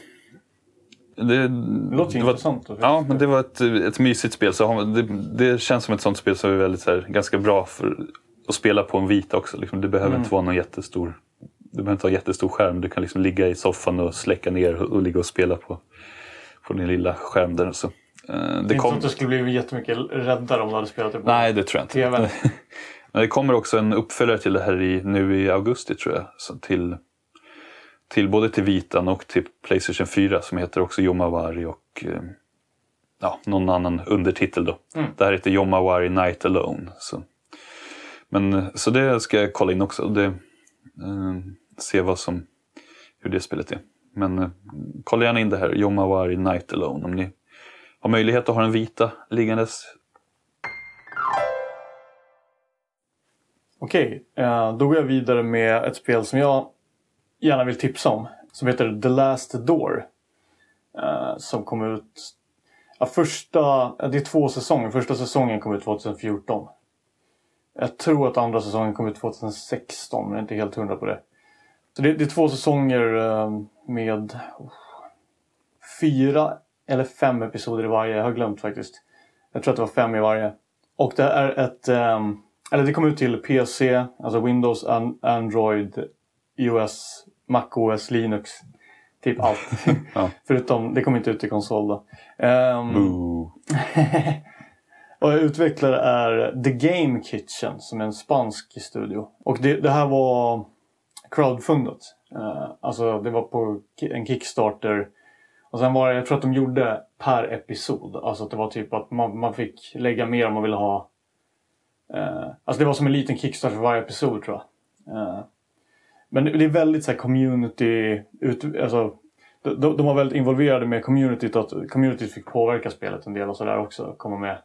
Det, Det låter det var, intressant. Ja, men det var ett, ett mysigt spel. Så det, det känns som ett sånt spel som är väldigt så här, ganska bra för att spela på en vita också. Liksom. Det behöver inte vara någon jättestor du behöver inte ha jättestor skärm. Du kan liksom ligga i soffan och släcka ner och, och ligga och spela på, på din lilla skärm där. Så. Eh, Det är det inte så kom... att du skulle bli jättemycket räddare om du hade spelat det på Nej, det tror jag inte. TVn. Men det kommer också en uppföljare till det här i, nu i augusti tror jag. Så till, till både till Vitan och till Playstation 4 som heter också Yomawari och eh, ja, någon annan undertitel då. Det här heter Yomawari Night Alone. Så. Men, så det ska jag kolla in också. Det, eh, se vad som, hur det spelet är. Men eh, kolla gärna in det här, Yomawari Night Alone. Om ni har möjlighet att ha den vita liggandes. Okej, eh, då går jag vidare med ett spel som jag gärna vill tipsa om. Som heter The Last Door. Eh, som kom ut... Ja, första... Det är två säsonger. Första säsongen kom ut 2014. Jag tror att andra säsongen kom ut 2016, men jag är inte helt hundra på det. Så det, det är två säsonger eh, med oh, fyra eller fem episoder i varje. Jag har glömt faktiskt. Jag tror att det var fem i varje. Och det är ett... ehm, eller det kom ut till PC, alltså Windows, An- Android, iOS, MacOS, Linux. Typ allt. Ja. Förutom, det kom inte ut till konsol då. Boo. och utvecklare är The Game Kitchen som är en spansk studio. Och det, det här var crowdfundat. Eh, alltså det var på en Kickstarter. Och sen var det, jag tror att de gjorde per episod. Alltså att det var typ att man, man fick lägga mer om man ville ha. Eh, alltså det var som en liten kickstart för varje episod tror jag. Eh, men det är väldigt så här community, ut, alltså de, de de var väldigt involverade med communityt. Att communityt fick påverka spelet en del och sådär också. Komma med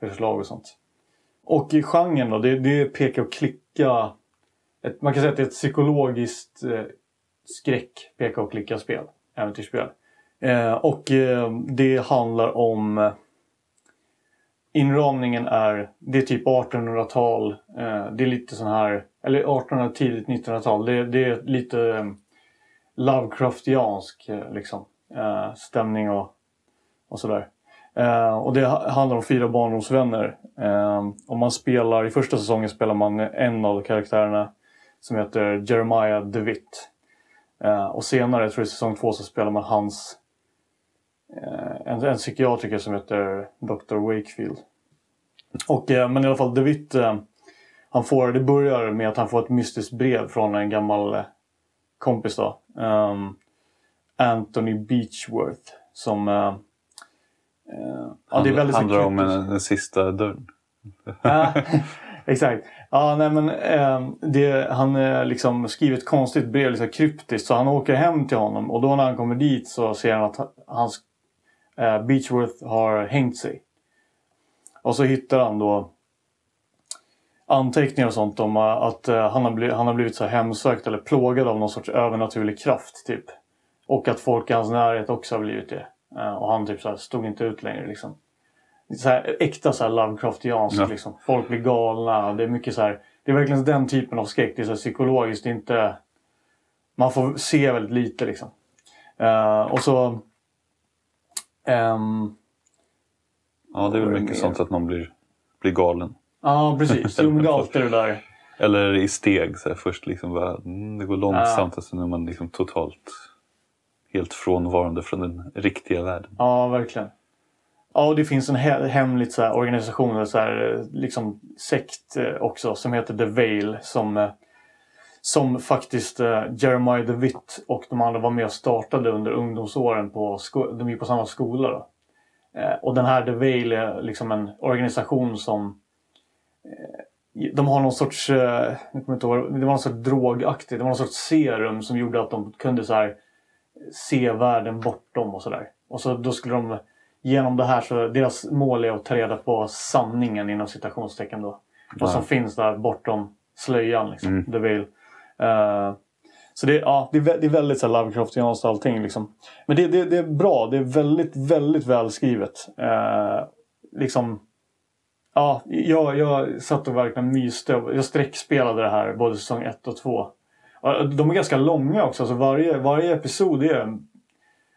förslag och sånt. Och i genren då, det, det är peka och klicka. Ett, man kan säga att det är ett psykologiskt eh, skräck, peka och klicka-spel. Äventyrsspel. Eh, och eh, det handlar om... Eh, inramningen är, det är typ 1800-tal. Eh, det är lite sån här, eller 1800 tidigt 1900-tal. Det, det är lite eh, Lovecraftiansk eh, liksom, eh, stämning och, och sådär. Eh, och det handlar om fyra barndomsvänner. Eh, och man spelar, i första säsongen spelar man en av karaktärerna som heter Jeremiah DeWitt. Eh, och senare, jag tror i säsong två, så spelar man hans en, en psykiatriker som heter Dr. Wakefield. Och, eh, men i alla fall, DeWitt, eh, han får, det börjar med att han får ett mystiskt brev från en gammal eh, kompis då. ehm, Anthony Beechworth. Som... Eh, eh, ja, det är väldigt så handlar om en, den sista dörren. Ja, exakt. Ja, nej, men, eh, det, han eh, liksom skriver ett konstigt brev, liksom kryptiskt. Så han åker hem till honom och då när han kommer dit så ser han att hans eh, Beechworth har hängt sig. Och så hittar han då anteckningar och sånt om eh, att eh, han, har blivit, han har blivit så hemsökt eller plågad av någon sorts övernaturlig kraft. typ. Och att folk i hans närhet också har blivit det. Eh, och han typ så stod inte ut längre. Liksom så här, äkta så här Lovecraftianskt. Ja. Liksom. Folk blir galna. Det är mycket så här, Det är verkligen den typen av skräck. Det är så här, psykologiskt. Det är inte... Man får se väldigt lite liksom. Eh, och så... ehm, Ja, det är väl mycket mer? sånt att man blir, blir galen. Ja, precis. Jo, men det är det där. Eller i steg. Så här, först liksom bara, mm, det går långsamt och sen är man liksom totalt helt frånvarande från den riktiga världen. Ja, verkligen. Ja, och det finns en he- hemlig så här, organisation, så här, liksom sekt eh, också, som heter The Veil. Som, eh, som faktiskt eh, Jeremiah DeWitt och de andra var med och startade under ungdomsåren. På de gick på samma skola. Då. Eh, och den här The Veil är liksom en organisation som eh, de har någon sorts, eh, jag kommer inte ihåg, det var någon sorts drogaktigt, det var någon sorts serum som gjorde att de kunde så här se världen bortom och sådär. Och så då skulle de genom det här så deras mål är att ta reda på sanningen inom citationstecken då. Vad som finns där bortom slöjan liksom. Mm. The veil. Eh, så det, ja, det, är, det är väldigt så här Lovecraftianskt allting liksom. Men det, det, det är bra. Det är väldigt, väldigt välskrivet. Uh, liksom Ja, jag, jag satt och verkligen myste. Jag sträckspelade det här både säsong 1 och 2. Och De är ganska långa också. Så varje, varje episod är...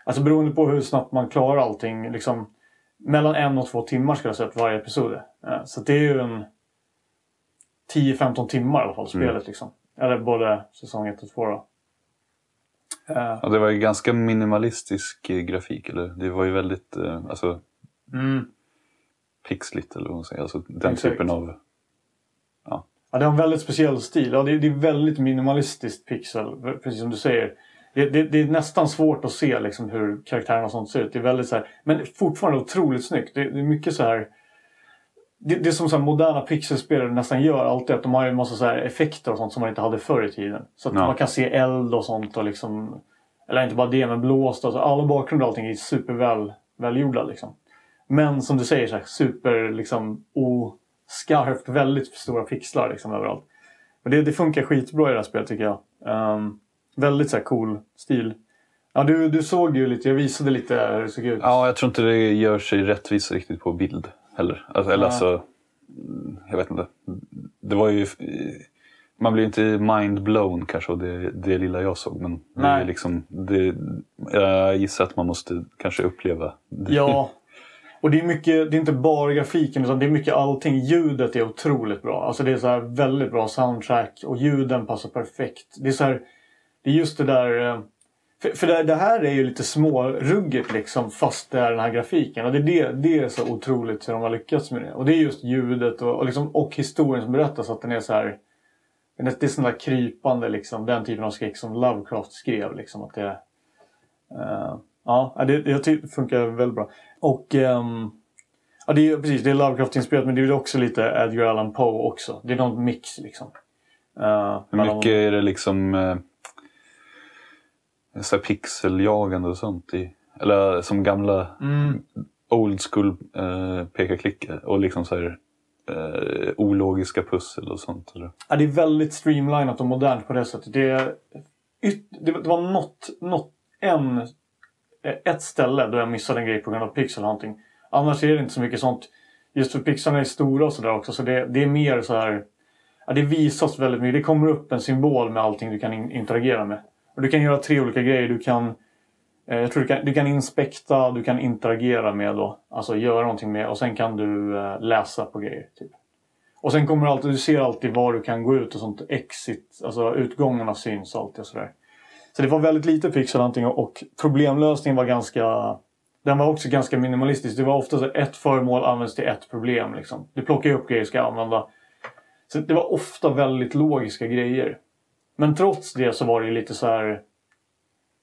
Alltså beroende på hur snabbt man klarar allting. Liksom, mellan en och två timmar ska jag säga att varje episod är. Eh, Så det är ju en 10-15 timmar i alla fall, spelet. Liksom. Eller både säsong 1 och 2 då. Eh, Ja, det var ju ganska minimalistisk eh, grafik. Eller? Det var ju väldigt eh, alltså, Mm. pixligt eller vad man säger. Alltså, den Exakt. typen av... Ja, det har en väldigt speciell stil. Ja, det, är, det är väldigt minimalistiskt pixel, precis som du säger. Det, det, det är nästan svårt att se liksom, hur karaktärerna och sånt ser ut. Det är väldigt så här, men fortfarande otroligt snyggt. Det, det är mycket så här... Det, det är som så moderna pixelspelare nästan gör alltid. Att de har ju en massa så effekter och sånt som man inte hade förr i tiden. Så att Ja. man kan se eld och sånt och liksom... Eller inte bara det, men blåst och så. Alla bakgrunder och allting är superväl välgjorda liksom. Men som du säger, så här, super liksom oskarpt, väldigt stora pixlar liksom överallt. Och det, det funkar skitbra i det här spelet tycker jag. Ehm, väldigt så cool stil. Ja, du, du såg ju lite, jag visade lite hur det såg ut. Ja, jag tror inte det gör sig rättvis riktigt på bild heller. Alltså, eller Nej. alltså, jag vet inte. Det var ju... Man blir inte mind-blown kanske av det, det lilla jag såg. Men det är Nej. liksom, det, jag gissar att man måste kanske uppleva det. Ja. Och det är mycket, det är inte bara grafiken utan det är mycket allting. Ljudet är otroligt bra. Alltså det är så här väldigt bra soundtrack och ljuden passar perfekt. Det är så här, det är just det där... För, för det, det här är ju lite småruggigt liksom fast det är den här grafiken. Och det är, det, det är så otroligt hur de har lyckats med det. Och det är just ljudet och, och, liksom, och historien som berättas. Att den är så här... Det är sån där krypande liksom. Den typen av skräck som Lovecraft skrev. Liksom, att det, eh, ja, det, det funkar väldigt bra. Och ehm, ja, det är precis, det är Lovecraft-inspirerat men det är också lite Edgar Allan Poe också. Det är någon mix liksom. Eh, Hur mycket är det liksom eh, så pixeljagande och sånt? I, eller som gamla Mm, old school eh, peka-klicka och liksom så här eh, ologiska pussel och sånt? Eller? ja, det är väldigt streamlinat och modernt på det sättet. Det, det var något, något, en, eh, ett ställe då jag missade en grej på grund av pixel hunting. Annars är det inte så mycket sånt. Just för pixlarna är stora och sådär också. Så det, det är mer så här... Ja, det visas väldigt mycket. Det kommer upp en symbol med allting du kan in, interagera med. Och du kan göra tre olika grejer. Du kan, eh, jag tror du kan, du kan inspekta, du kan interagera med då. Alltså göra någonting med. Och sen kan du eh, läsa på grejer. Typ. Och sen kommer alltid, du ser alltid var du kan gå ut och sånt. Exit, alltså utgångarna syns alltid och sådär. Så det var väldigt lite pixelhunting och och problemlösningen var ganska... Den var också ganska minimalistisk. Det var ofta så att ett föremål används till ett problem. Liksom. Du plockar upp grejer och ska använda. Så det var ofta väldigt logiska grejer. Men trots det så var det ju lite så här...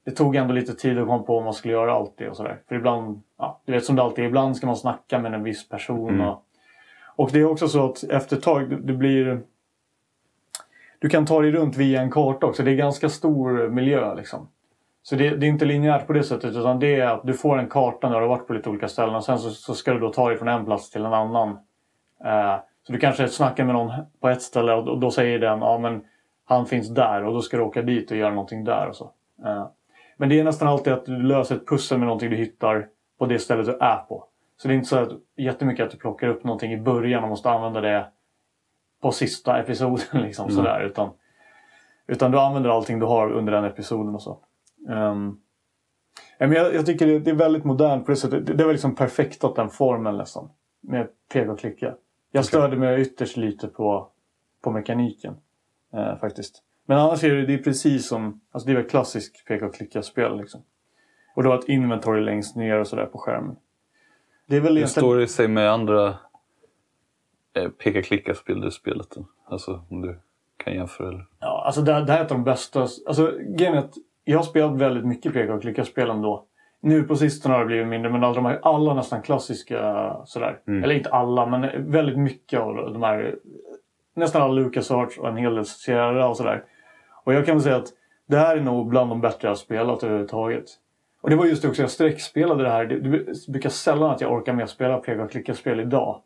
Det tog ändå lite tid att komma på vad man skulle göra alltid och sådär. För ibland, ja, du vet som det alltid är, ibland ska man snacka med en viss person. Mm. Och, och det är också så att efter ett tag, det, det blir... Du kan ta dig runt via en karta också. Det är ganska stor miljö liksom. Så det, det är inte linjärt på det sättet utan det är att du får en karta när du har varit på lite olika ställen och sen så, så ska du då ta dig från en plats till en annan. Eh, så du kanske snackar med någon på ett ställe och, och då säger den ja men han finns där och då ska du åka dit och göra någonting där och så. Eh, men det är nästan alltid att du löser ett pussel med någonting du hittar på det stället du är på. Så det är inte så att, jättemycket att du plockar upp någonting i början och måste använda det på sista episoden. Liksom, Mm. sådär, utan, utan du använder allting du har under den episoden och så. Um, men jag, jag tycker det, det är väldigt modernt på det sättet. Det, det var liksom perfektat den formen nästan. Med peka och klicka. Jag störde mig ytterst lite på, på mekaniken. Eh, faktiskt. Men annars är det, det är precis som... Alltså det är väl klassisk peka och klicka-spel liksom. Och du har ett inventory längst ner och sådär på skärmen. Det är väl Hur står det sig med andra eh, peka-klicka-spel du spelat? Alltså om du kan jämföra. Eller? Ja, alltså det, det här är ett av de bästa. Alltså grejen jag har spelat väldigt mycket peka och klicka-spel ändå. Nu på sistone har det blivit mindre, men alla, de här, alla nästan klassiska sådär. Mm. Eller inte alla, men väldigt mycket av de här. Nästan alla LucasArts och en hel del Sierra och sådär. Och jag kan väl säga att det här är nog bland de bättre jag har spelat överhuvudtaget. Och det var just det också, jag sträckspelade det här. Det, det brukar sällan att jag orkar med att spela peka och klicka-spel idag.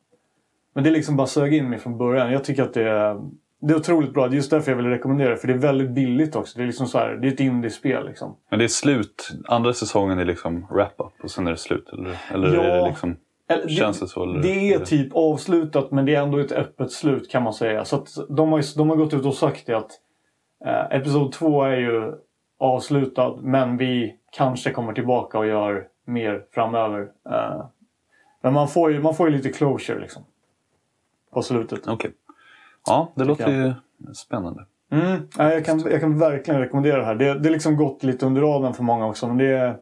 Men det liksom bara sög in mig från början. Jag tycker att det är, det är otroligt bra. Det är just därför jag vill rekommendera det. För det är väldigt billigt också. Det är liksom så här, det är ett indiespel liksom. Men det är slut. Andra säsongen är liksom wrap-up och sen är det slut. Eller, eller Ja. är det liksom... Eller, Känns det så? Det är typ avslutat men det är ändå ett öppet slut kan man säga. Så att de, har, de har gått ut och sagt det att eh, Episod 2 är ju avslutad men vi kanske kommer tillbaka och gör mer framöver. Eh, men man får, ju, man får ju lite closure liksom. På slutet. Okej. Ja, det låter jag. ju spännande. Mm, ja, jag, kan, jag kan verkligen rekommendera det här. Det, det är liksom gått lite under radarn för många också. Men det, är-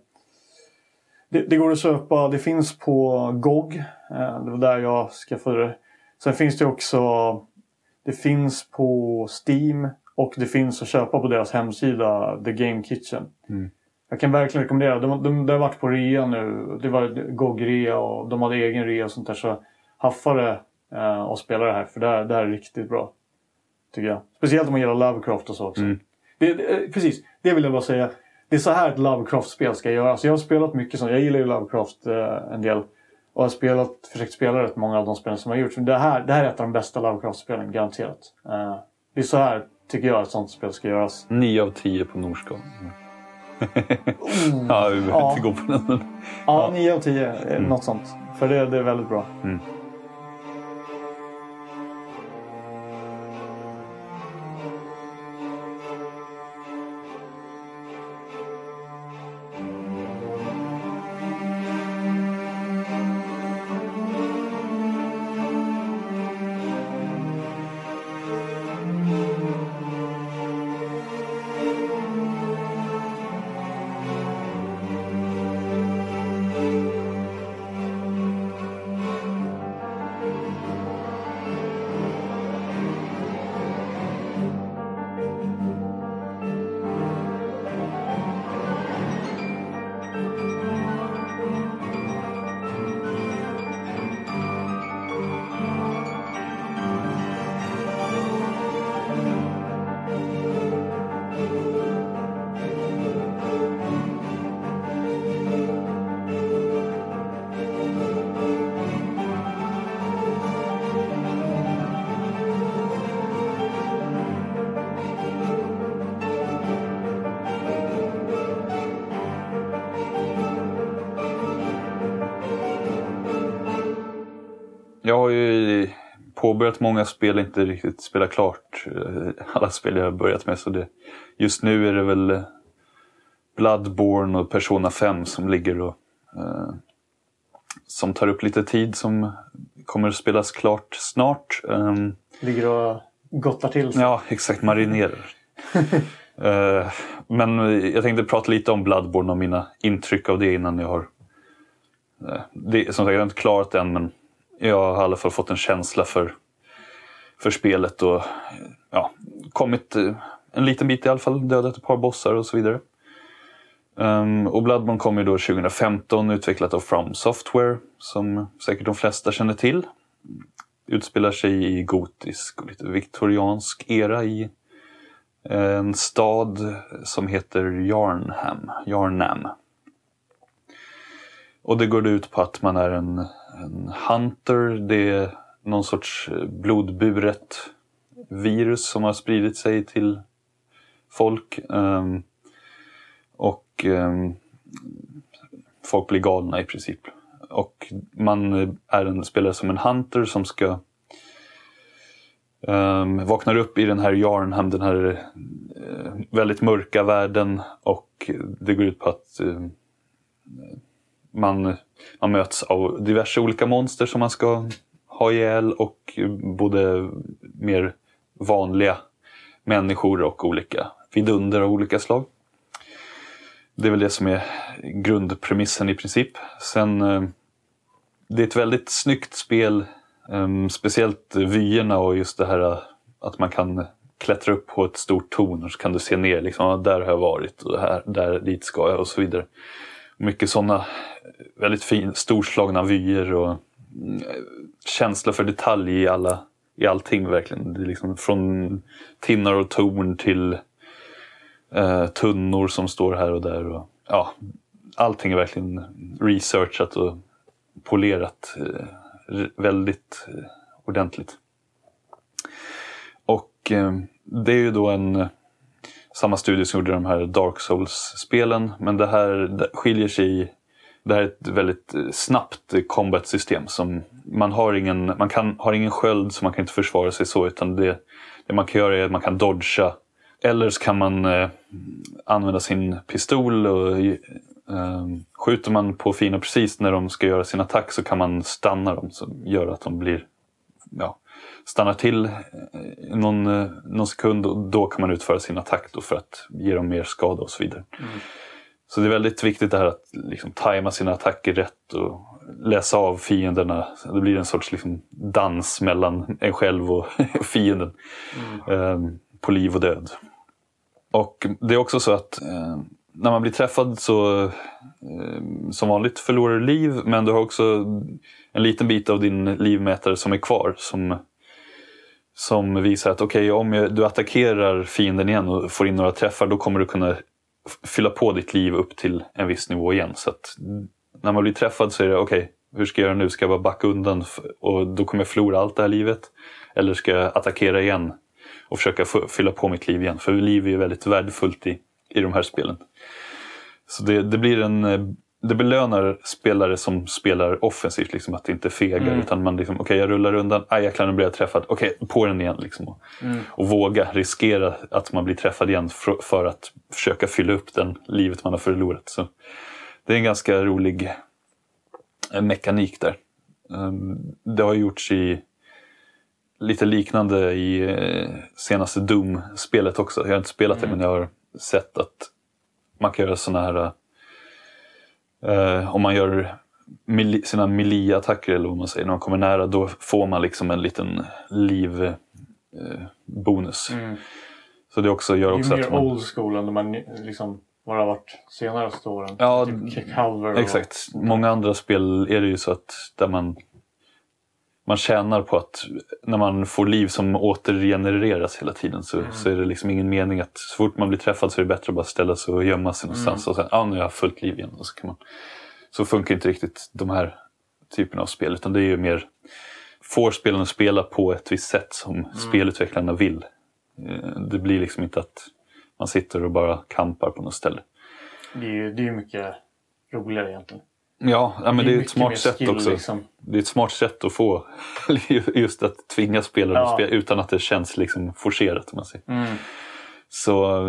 det, det går att köpa. Det finns på GOG. Eh, Det var där jag skaffade det. Sen finns det också Det finns på Steam och det finns att köpa på deras hemsida The Game Kitchen. Mm. Jag kan verkligen rekommendera. De, de, det har varit på rea nu. Det var GOG-rea och de hade egen rea och sånt där. Så haffa det eh, och spela det här. För det här, det här är riktigt bra. Tycker jag. Speciellt om man gillar Lovecraft och så också. Mm. Det, det, eh, precis, det vill jag bara säga. Det är så här ett Lovecraft-spel ska göras. Jag har spelat mycket sånt. Jag gillar ju Lovecraft eh, en del. Och har spelat, försökt spela rätt många av de spelen som har gjorts. Men det här, det här är ett av de bästa Lovecraft-spelen, garanterat. Eh, det är så här, tycker jag, ett sånt spel ska göras. 9 av 10 på Nordskan. ja, vi behöver Ja. inte gå på den. men- Ja, 9 av 10. eh, Något sånt. För det, det är väldigt bra. Mm. Påbörjat många spel, inte riktigt spelat klart eh, alla spel jag har börjat med. Så det, just nu är det väl eh, Bloodborne och Persona 5 som ligger och eh, som tar upp lite tid som kommer att spelas klart snart. Ehm, Ligger och gottar till sig. ja, exakt, marinerar. Eh, men jag tänkte prata lite om Bloodborne och mina intryck av det innan jag har... eh, det, som sagt, jag har inte klarat det än men jag har i alla fall fått en känsla för, för spelet och ja, kommit eh, en liten bit i alla fall, dödat ett par bossar och så vidare. Um, och Bloodborne kom ju då 2015, utvecklat av From Software, som säkert de flesta känner till. Utspelar sig i gotisk och lite viktoriansk era i eh, en stad som heter Yarnham. Yarnam. Och det går ut på att man är en, en hunter. Det är någon sorts eh, blodburet virus som har spridit sig till folk. Ehm, och ehm, folk blir galna i princip. Och man eh, är en spelare som en hunter som ska um, vaknar upp i den här Yarnham, den här uh, väldigt mörka världen och det går ut på att uh, man, man möts av diverse olika monster som man ska ha ihjäl och både mer vanliga människor och olika vidunder av olika slag. Det är väl det som är grundpremissen i princip. Sen, eh, det är ett väldigt snyggt spel. Ehm, speciellt vyerna och just det här eh, att man kan klättra upp på ett stort torn och så kan du se ner. Liksom, ah, där har jag varit och här, där, dit ska jag och så vidare. Mycket sådana väldigt fin, storslagna vyer och känsla för detalj i, alla, i allting verkligen. Det är liksom från tinnar och torn till eh, tunnor som står här och där. Och, ja, allting är verkligen researchat och polerat eh, väldigt eh, ordentligt. Och eh, det är ju då en samma studio som gjorde de här Dark Souls-spelen. Men det här det skiljer sig i det här är ett väldigt eh, snabbt eh, combat-system. Som man har ingen, man kan, har ingen sköld så man kan inte försvara sig så. Utan det, det man kan göra är att man kan dodga. Eller så kan man eh, använda sin pistol. och eh, Skjuter man på fina precis när de ska göra sin attack så kan man stanna dem. Som gör att de blir ja, stannar till eh, någon, någon sekund och då kan man utföra sin attack då för att ge dem mer skada och så vidare. Mm. Så det är väldigt viktigt det här att liksom tajma sina attacker rätt och läsa av fienderna. Det blir en sorts liksom dans mellan en själv och fienden. Eh, på liv och död. Och det är också så att eh, när man blir träffad så eh, som vanligt förlorar du liv men du har också en liten bit av din livmätare som är kvar. Som, som visar att okej, om jag, du attackerar fienden igen och får in några träffar då kommer du kunna fylla på ditt liv upp till en viss nivå igen. Så att när man blir träffad så är det okej, hur ska jag göra nu? Ska jag bara backa undan och då kommer jag förlora allt det här livet? Eller ska jag attackera igen och försöka fylla på mitt liv igen? För liv är ju väldigt värdefullt i, i de här spelen. Så det, det blir en... Eh, det belönar spelare som spelar offensivt, liksom att det inte fegar. Utan man liksom, okej jag rullar undan, aj jäklar nu blir jag träffad, okej på den igen. Liksom. Och, och våga riskera att man blir träffad igen för, för att försöka fylla upp den livet man har förlorat. Så det är en ganska rolig eh, mekanik där. Ehm, Det har gjorts i lite liknande i eh, senaste Doom-spelet också. Jag har inte spelat det men jag har sett att man kan göra såna här eh, om man gör sina melee-attacker eller vad man säger, när man kommer nära då får man liksom en liten livbonus. Eh, bonus. Så det också gör Det också är mer att man... old school än man liksom bara har varit senaste åren. Ja, typ Exakt. Många andra spel är det ju så att där man, man tjänar på att när man får liv som återgenereras hela tiden så, så är det liksom ingen mening att så fort man blir träffad så är det bättre att bara ställa sig och gömma sig någonstans och sen, ja nu har jag fullt liv igen. Och så, kan man, så funkar inte riktigt de här typerna av spel utan det är ju mer får spelen att spela på ett visst sätt som spelutvecklarna vill. Eh, Det blir liksom inte att man sitter och bara kampar på något ställe. Det är ju det är mycket roligare egentligen. Ja, ja men det är ett mycket smart mer sätt skill, också. liksom. Det är ett smart sätt att få just att tvinga spelare att Ja. spela utan att det känns liksom forcerat. Man säger. Mm. Så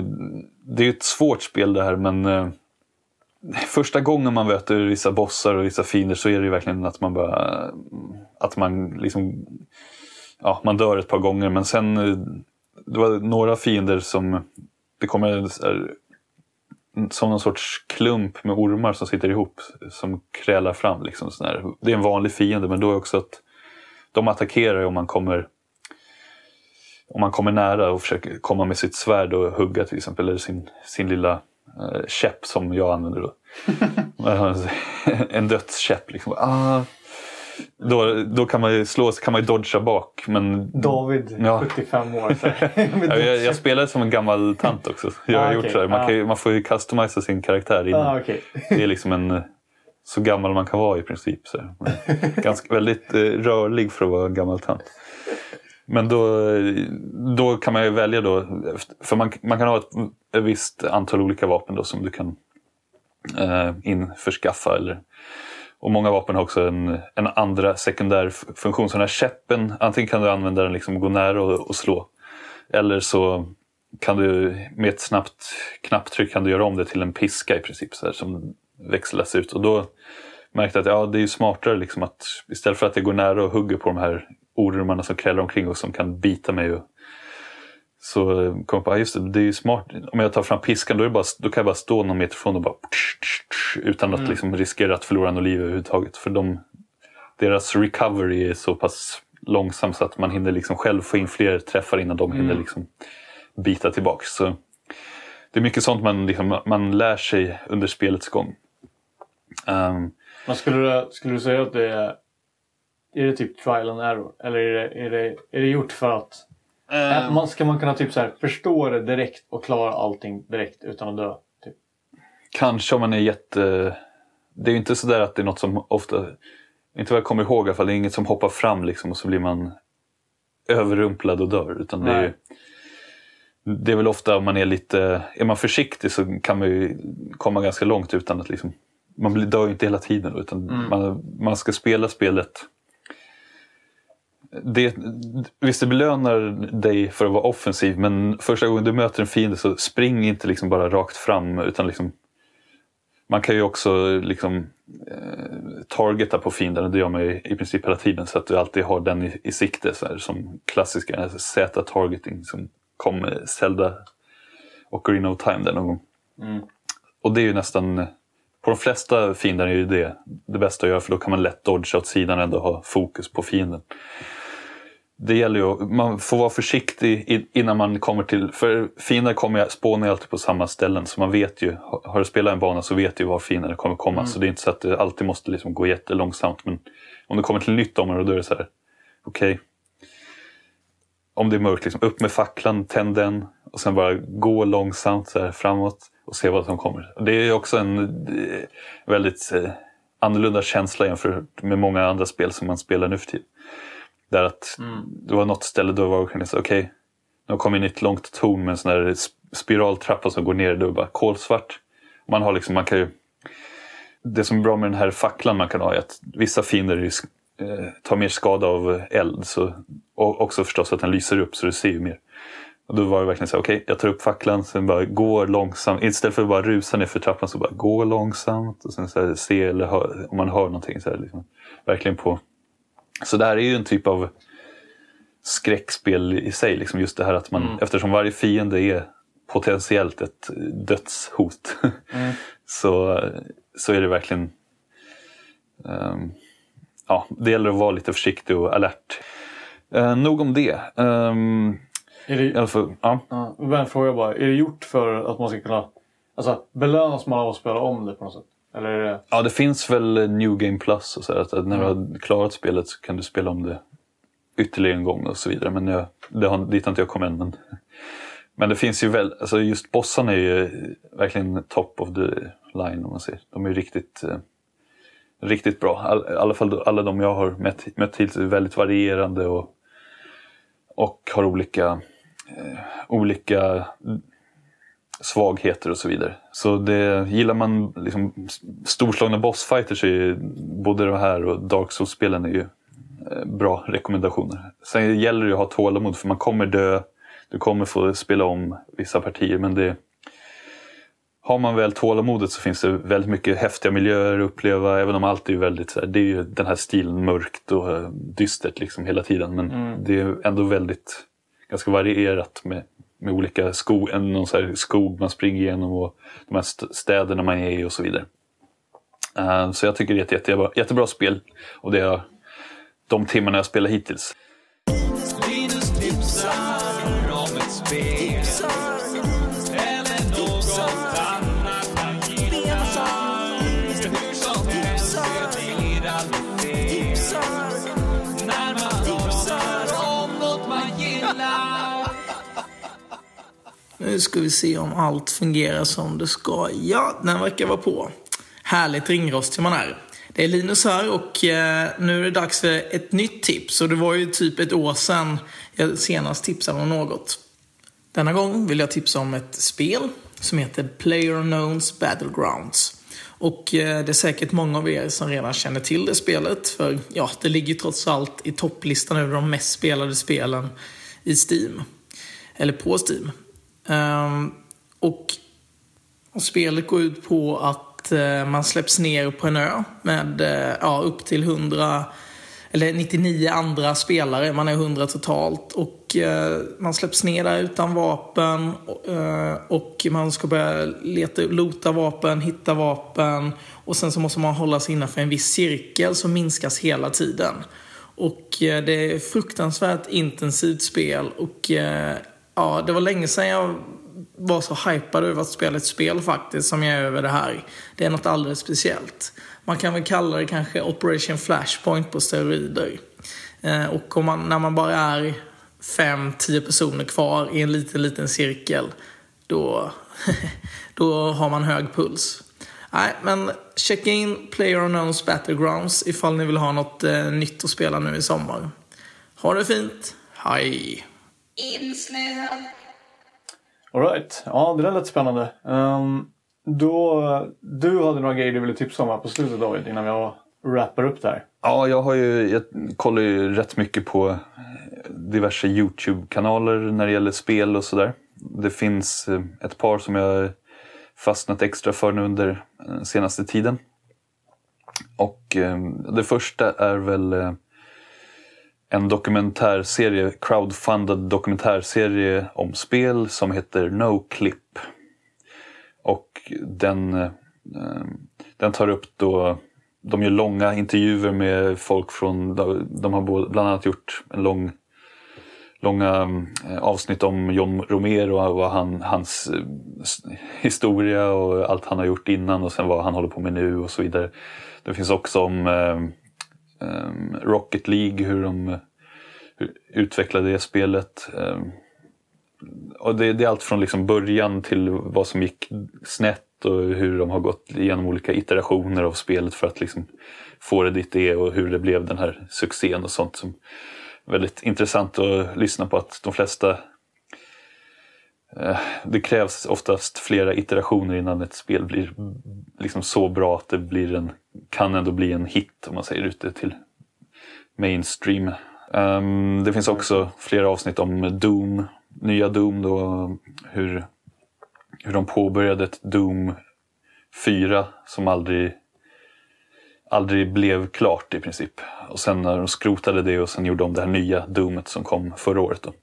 det är ett svårt spel det här men eh, första gången man möter vissa bossar och vissa fiender så är det ju verkligen att man bara att man liksom ja, man dör ett par gånger men sen eh, det var några fiender som det kommer här, som någon sorts klump med ormar som sitter ihop som krälar fram. Liksom, sån. Det är en vanlig fiende men då är också att de attackerar om man kommer om man kommer nära och försöker komma med sitt svärd och hugga till exempel, eller sin, sin lilla eh, käpp som jag använder då. en dödskäpp liksom. Ah, då, då kan man ju slå, kan man ju dodga bak. Men David, Ja. 75 år. jag, jag spelar som en gammal tant också. Jag har Ah, gjort okej. så. Man, Ah. kan, ju- man får ju customisa sin karaktär innan. Ah, okej. Det är liksom en eh, så gammal man kan vara i princip. Så Ganska, väldigt eh, rörlig för att vara en gammal tant. Men då, eh, då kan man ju välja då. För man, man kan ha ett, ett visst antal olika vapen då som du kan eh, införskaffa. Eller, och många vapen har också en, en andra sekundär funktion. Så den här käppen, antingen kan du använda den liksom gå nära och, och slå. Eller så kan du med ett snabbt knapptryck kan du göra om det till en piska i princip. Så här, som växlas ut. Och då märkte jag att ja, det är ju smartare liksom att istället för att jag går nära och hugger på de här ormarna som krälar omkring och som kan bita mig. Och, så kom jag på, ja, just det, det är ju smart. Om jag tar fram piskan då, bara, då kan jag bara stå någon meter från och bara utan att liksom riskera att förlora något liv överhuvudtaget. För de, deras recovery är så pass långsam så att man hinner liksom själv få in fler träffar innan de hinner liksom bita tillbaks. Så det är mycket sånt man, liksom, man lär sig under spelets gång. Ehm, Men skulle du, skulle du säga att det är... Är det typ trial and error? Eller är det, är det, är det gjort för att... Äh, man, ska man kunna typ så här förstå det direkt och klara allting direkt utan att dö? Typ. Kanske om man är jätte... Det är ju inte sådär att det är något som ofta... Inte vad jag kommer ihåg i alla fall. Det är inget som hoppar fram liksom och så blir man överrumplad och dör. Utan det är, ju- det är väl ofta om man är lite... Är man försiktig så kan man ju komma ganska långt utan att liksom... Man dör ju inte hela tiden utan man, man ska spela spelet det, visst, det belönar dig för att vara offensiv men första gången du möter en fiende så spring inte liksom bara rakt fram utan liksom man kan ju också liksom eh, targeta på fienden, det gör man ju i princip hela tiden så att du alltid har den i, i sikte så här, som klassiska Z-targeting som kom med Zelda och Green of Time där någon gång. Och det är ju nästan, på de flesta fiender är ju det det bästa att göra för då kan man lätt dodga åt sidan och ändå ha fokus på fienden. Det gäller ju, man får vara försiktig innan man kommer till, för fiender kommer spånar ju alltid på samma ställen så man vet ju, har du spelat en bana så vet du var fienderna kommer komma. Så det är inte så att det alltid måste liksom gå jättelångsamt. Men om du kommer till ett nytt område då är det så här, okej. om det är mörkt, liksom, upp med facklan, tänd den och sen bara gå långsamt så här, framåt och se vad som kommer. Det är också en eh, väldigt eh, annorlunda känsla jämfört med många andra spel som man spelar nu för tiden. Där att det var något ställe då var så okej, nu kommer in i ett långt torn med en sån sp- spiraltrappa som går ner. Det är bara kolsvart. Man har liksom, man kan ju, det som är bra med den här facklan man kan ha är att vissa fiender ju eh, tar mer skada av eld. Så, och också förstås att den lyser upp så du ser ju mer. Och då var det verkligen så här, okej, jag tar upp facklan, sen bara går långsamt. Istället för att bara rusa ner för trappan så bara gå långsamt. Och sen så här, se eller hör, om man hör någonting. Så här, liksom, verkligen på. Så det här är ju en typ av skräckspel i sig. Liksom just det här att man, eftersom varje fiende är potentiellt ett dödshot. så, så är det verkligen... ehm, ja, det gäller att vara lite försiktig och alert. Uh, nog om det. Um, Är det, fall, ja. ja, bara en fråga bara. Är det gjort för att man ska kunna... Alltså, belönas man av att spela om det på något sätt? Eller ja, det finns väl New Game Plus och så här, att när du har klarat spelet så kan du spela om det ytterligare en gång och så vidare. Men jag, det har, dit har inte jag kommit än. Men, men det finns ju väl, alltså just bossarna är ju verkligen top of the line om man säger. De är ju riktigt, eh, riktigt bra. All, I alla fall alla de jag har mött, mött hittills är väldigt varierande och, och har olika, eh, olika svagheter och så vidare. Så det, gillar man liksom storslagna bossfighter så är både de här och Dark Souls-spelen är ju eh, bra rekommendationer. Sen gäller det att ha tålamod för man kommer dö, du kommer få spela om vissa partier men det har man väl tålamodet så finns det väldigt mycket häftiga miljöer att uppleva även om allt är väldigt så här, det är ju den här stilen mörkt och eh, dystert liksom hela tiden men det är ändå väldigt ganska varierat med med olika skog, en, någon så här skog man springer igenom och de här städerna man är i och så vidare. Eh, så jag tycker det är ett jättebra, jättebra spel och det är de timmarna jag spelar hittills. Nu ska vi se om allt fungerar som det ska. Ja, den verkar vara på. Härligt ringrostig man är. Det är Linus här och eh, nu är det dags för ett nytt tips. Och det var ju typ ett år sedan jag senast tipsade om något. Denna gång vill jag tipsa om ett spel som heter Player Knowns Battlegrounds. Och eh, det är säkert många av er som redan känner till det spelet. För ja, det ligger trots allt i topplistan över de mest spelade spelen i Steam. Eller på Steam. Och, och spelet går ut på att eh, man släpps ner på en ö med eh, ja, upp till 100 eller 99 andra spelare. Man är 100 totalt. Och eh, man släpps ner där utan vapen. Och, eh, och man ska börja leta, lota vapen, hitta vapen. Och sen så måste man hålla sig innanför en viss cirkel som minskas hela tiden. Och eh, det är fruktansvärt intensivt spel. Och eh, ja, det var länge sedan jag var så hypad över att spela ett spel faktiskt som jag är över det här. Det är något alldeles speciellt. Man kan väl kalla det kanske Operation Flashpoint på steroider. Eh, och om man, när man bara är fem, tio personer kvar i en liten, liten cirkel, då, då har man hög puls. Nej, men checka in Player Unknowns Battlegrounds ifall ni vill ha något eh, nytt att spela nu i sommar. Ha det fint. Hej! Insnöad. Alright, ja det där lät spännande. Ehm, då, du hade några grejer du ville tipsa om här på slutet David innan jag wrappar upp det här. Ja, jag, har ju, jag kollar ju rätt mycket på diverse YouTube-kanaler när det gäller spel och sådär. Det finns eh, ett par som jag har fastnat extra för nu under eh, senaste tiden. Och eh, det första är väl eh, en dokumentärserie, crowdfunded dokumentärserie om spel som heter No Clip. Och den, eh, den tar upp då, de gör långa intervjuer med folk från, de har bland annat gjort en lång långa eh, avsnitt om John Romero och han, hans eh, historia och allt han har gjort innan och sen vad han håller på med nu och så vidare. Det finns också om eh, Rocket League, hur de hur utvecklade det spelet. Eh, och det, det är allt från liksom början till vad som gick snett och hur de har gått igenom olika iterationer av spelet för att liksom få det dit det är och hur det blev den här succén och sånt. som Väldigt intressant att lyssna på att de flesta Eh, det krävs oftast flera iterationer innan ett spel blir liksom så bra att det blir en, kan ändå bli en hit om man säger ute till mainstream. Um, det finns också flera avsnitt om Doom, nya Doom då, hur, hur de påbörjade ett Doom 4 som aldrig, aldrig blev klart i princip. Och sen när de skrotade det och sen gjorde de det här nya Doomet som kom förra året. Då.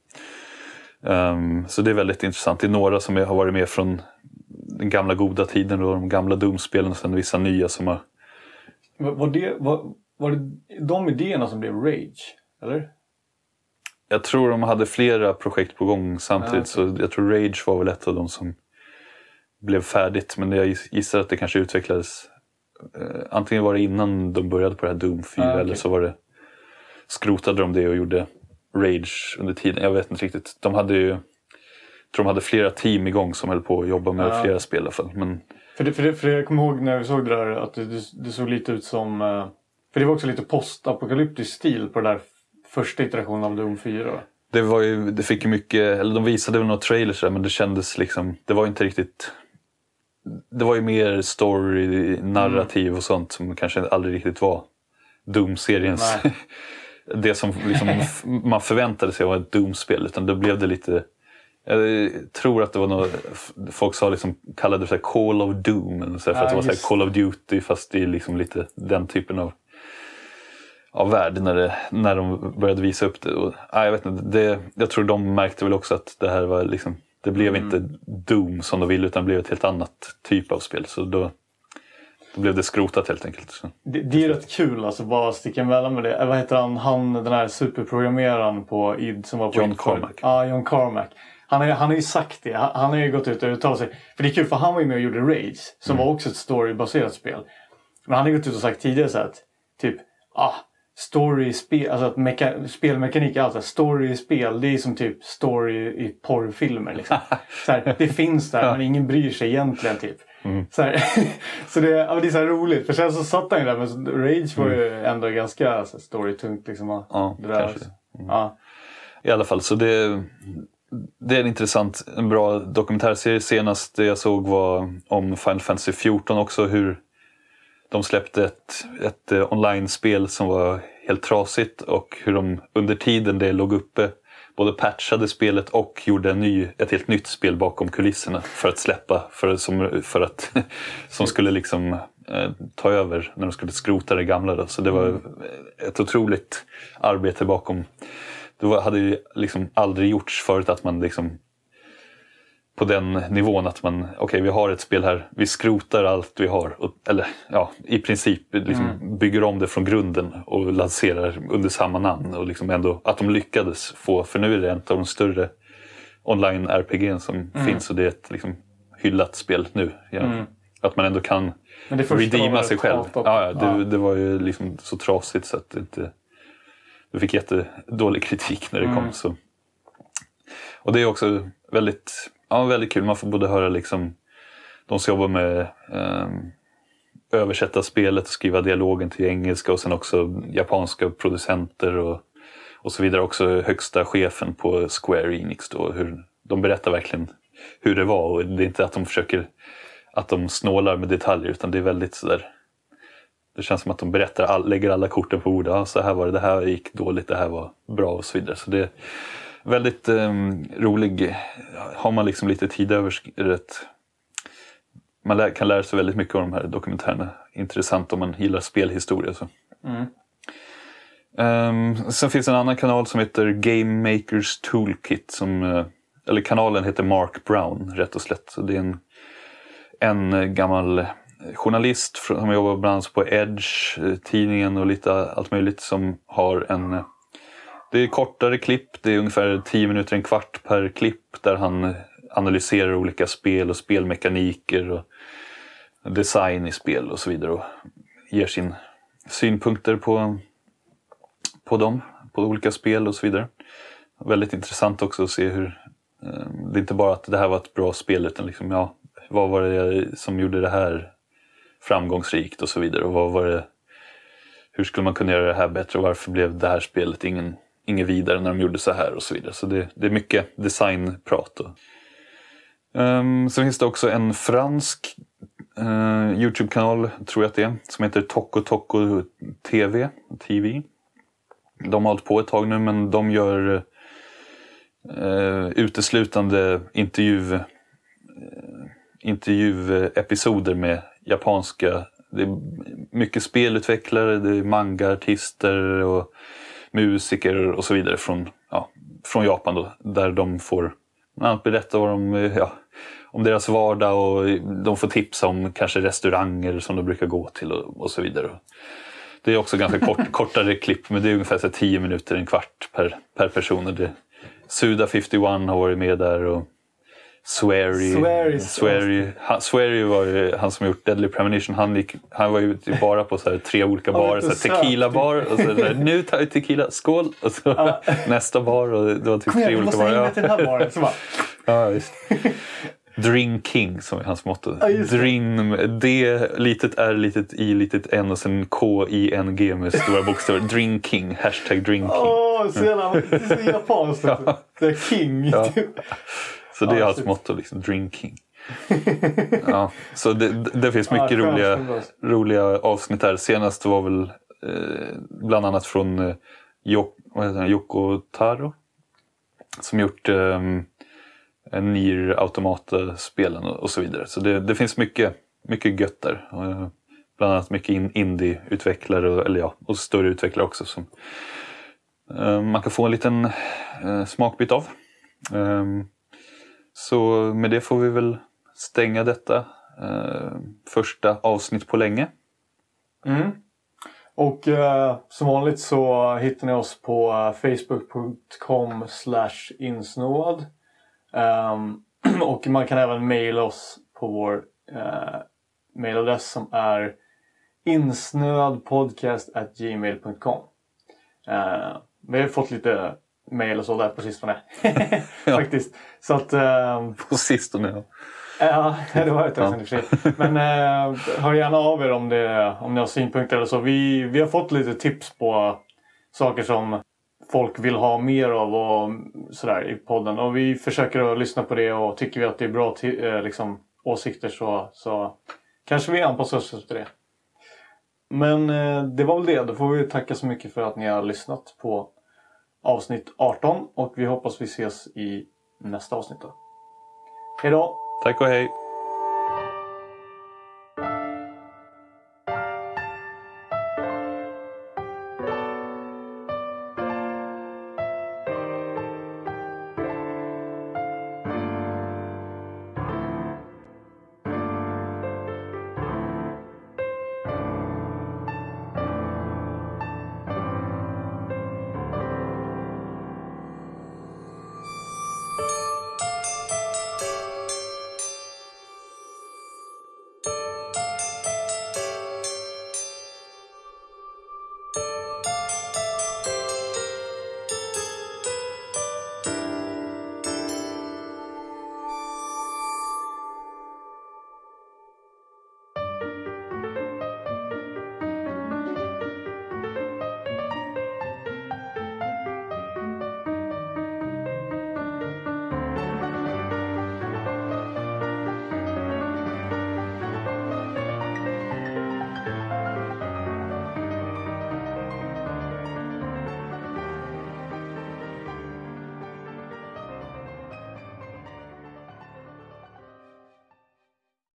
Ehm, så det är väldigt intressant. Det är några som har varit med från den gamla goda tiden och de gamla Doom-spelen och sen vissa nya som har Var, det, var, var det de idéerna som blev Rage? Eller? Jag tror de hade flera projekt på gång samtidigt. Ja, okej. Så jag tror Rage var väl ett av de som blev färdigt. Men jag giss- gissar att det kanske utvecklades. Eh, antingen var det innan de började på det här Doom 4 Ja, okej. eller så var det skrotade de det och gjorde Rage under tiden. Jag vet inte riktigt. De hade ju jag tror de hade flera team igång som höll på att jobba med Ja. flera spel i alla fall. Men För, det, för, det, för jag kommer ihåg när vi såg det där att det, det, såg lite ut som... eh, För det var också lite postapokalyptisk stil på den där första iterationen av Doom 4. det, var ju, det fick ju mycket, eller de visade väl några trailers där, men det kändes liksom, det var inte riktigt det var ju mer story, narrativ och sånt som kanske aldrig riktigt var Doom-seriens... Det som liksom man förväntade sig var ett Doom-spel. Utan då blev det lite... Jag tror att det var något, folk sa liksom, kallade det för Call of Doom. Så för Ja, att det var så Call of Duty fast det är liksom lite den typen av, av värld när, det, när de började visa upp det. Och, nej, jag, vet inte, det. Jag tror de märkte väl också att det här var liksom, det blev inte Doom som de ville utan det blev ett helt annat typ av spel. Så då, då blev det skrotat helt enkelt. Det, det är rätt kul alltså, bara sticka emellan med det. Eh, Vad heter han, han den här superprogrammeraren på id som var på John id? Carmack. Ja, John Carmack. Han har, han har ju sagt det. Han, han har ju gått ut och uttalat sig. För det är kul för han var ju med och gjorde Rage. Som Mm. var också ett storybaserat spel. Men han har gått ut och sagt tidigare så att typ ah, story spel, alltså att meka, spelmekanik är allt. så här, Story i spel, det är som typ story i porrfilmer. Liksom. så här, det finns där men ingen bryr sig egentligen typ. Mm. Så, här, så det, ja, det är så roligt. För sen så satt han ju där men Rage var ju ändå ganska så här, storytungt. Liksom, Mm. Ja, det där. kanske. Ja. I alla fall, så det, det är en intressant, en bra dokumentärserie. Senast det jag såg var om Final Fantasy 14 också. Hur de släppte ett, ett eh, online-spel som var helt trasigt och hur de under tiden det låg uppe både patchade spelet och gjorde en ny, ett helt nytt spel bakom kulisserna för att släppa, för, som, för att, som skulle liksom eh, ta över när de skulle skrota det gamla. Då. Så det var ett otroligt arbete bakom. Det var, hade ju liksom aldrig gjorts förut att man liksom på den nivån att man, okej vi har ett spel här, vi skrotar allt vi har. Och, eller ja, i princip liksom bygger om det från grunden och lanserar under samma namn. Och liksom ändå att de lyckades få, för nu är det en av de större online RPG som finns och det är ett liksom, hyllat spel nu. Ja. Att man ändå kan redeema sig själv. Ja, ja, det, Ja. det var ju liksom så trasigt så att det inte... Det fick jättedålig kritik när det Mm. kom. Så. Och det är också väldigt, ja, väldigt kul. Man får både höra liksom de som jobbar med um, översätta spelet och skriva dialogen till engelska och sen också japanska producenter och, och så vidare. Också högsta chefen på Square Enix. Då, hur, de berättar verkligen hur det var och det är inte att de försöker att de snålar med detaljer utan det är väldigt sådär det känns som att de berättar, all, lägger alla korten på bordet. Ja, så här var det, det här gick dåligt, det här var bra och så vidare. Så det väldigt um, rolig. Har man liksom lite tid över rätt. Man lär, kan lära sig väldigt mycket av de här dokumentärerna. Intressant om man gillar spelhistoria. Så. Ehm, sen finns en annan kanal som heter Game Makers Toolkit. Som, eh, eller kanalen heter Mark Brown rätt och slätt. Så det är en, en eh, gammal journalist från- som jobbar bland annat på Edge, eh, tidningen och lite allt möjligt som har en eh, det är kortare klipp, det är ungefär 10 minuter, en kvart per klipp där han analyserar olika spel och spelmekaniker och design i spel och så vidare och ger sin synpunkter på, på dem, på olika spel och så vidare. Väldigt intressant också att se hur eh, det är inte bara att det här var ett bra spel utan liksom, ja, vad var det som gjorde det här framgångsrikt och så vidare. Och vad var det, hur skulle man kunna göra det här bättre och varför blev det här spelet ingen, inget vidare när de gjorde så här och så vidare. Så det, det är mycket designprat. Um, ehm, så finns det också en fransk uh, Youtube-kanal, tror jag att det är, som heter Toco Toco TV. TV. De har hållit på ett tag nu men de gör uh, uteslutande intervju, uh, eh, intervjuepisoder med japanska det är mycket spelutvecklare, det är manga-artister och musiker och så vidare från, ja, från Japan då, där de får berätta vad de, ja, om deras vardag och de får tipsa om kanske restauranger som de brukar gå till och, och så vidare. Det är också ganska kort, kortare klipp, men det är ungefär så här 10 minuter, en kvart per, per person. Och det, Suda 51 har varit med där och Swery. Swery. Swery, han, Swery var ju han som gjort Deadly Premonition. Han, gick, han var ju typ bara på så här tre olika barer. Så här tequila söt. bar och så, nu tar vi tequila, skål! Och så nästa bar och det var typ Kom igen, tre olika måste barer. hänga Ja. till den här baren. Så bara, Ja, visst. Drink King som är hans motto. Ja, det. Drin, D, litet R, litet I, litet N och sen K-I-N-G med stora bokstäver. Drink King, hashtag Drink King. Åh, så jävla japanskt. är king. Ja. Så det är hans motto, liksom, Drink King. ja, så det, det finns mycket roliga, roliga avsnitt här. Senast var väl eh, bland annat från eh, Yoko Taro. Som gjort eh, Nier Automata-spelen och, och så vidare. Så det, det finns mycket, mycket gött där. Eh, bland annat mycket in, indie-utvecklare eller ja, och större utvecklare också som eh, man kan få en liten eh, smakbit av. Eh, så med det får vi väl stänga detta eh, första avsnitt på länge. Mm. Och eh, som vanligt så hittar ni oss på eh, facebook.com slash insnoad. Ehm, och man kan även mejla oss på vår eh, mejladress som är insnöadpodcast.gmail.com eh, Vi har fått lite mejl och så där på sistone. Faktiskt. Så att... ehm, På sistone. ja. Ja, det var ett tag sedan i och för sig. Men eh, hör gärna av er om, det, om ni har synpunkter eller så. Vi, vi har fått lite tips på saker som folk vill ha mer av och sådär i podden. Och vi försöker att lyssna på det och tycker vi att det är bra eh, liksom, åsikter så, så kanske vi anpassar oss efter det. Men eh, det var väl det. Då får vi tacka så mycket för att ni har lyssnat på avsnitt 18 och vi hoppas vi ses i nästa avsnitt. Då. Hej då! Tack och hej!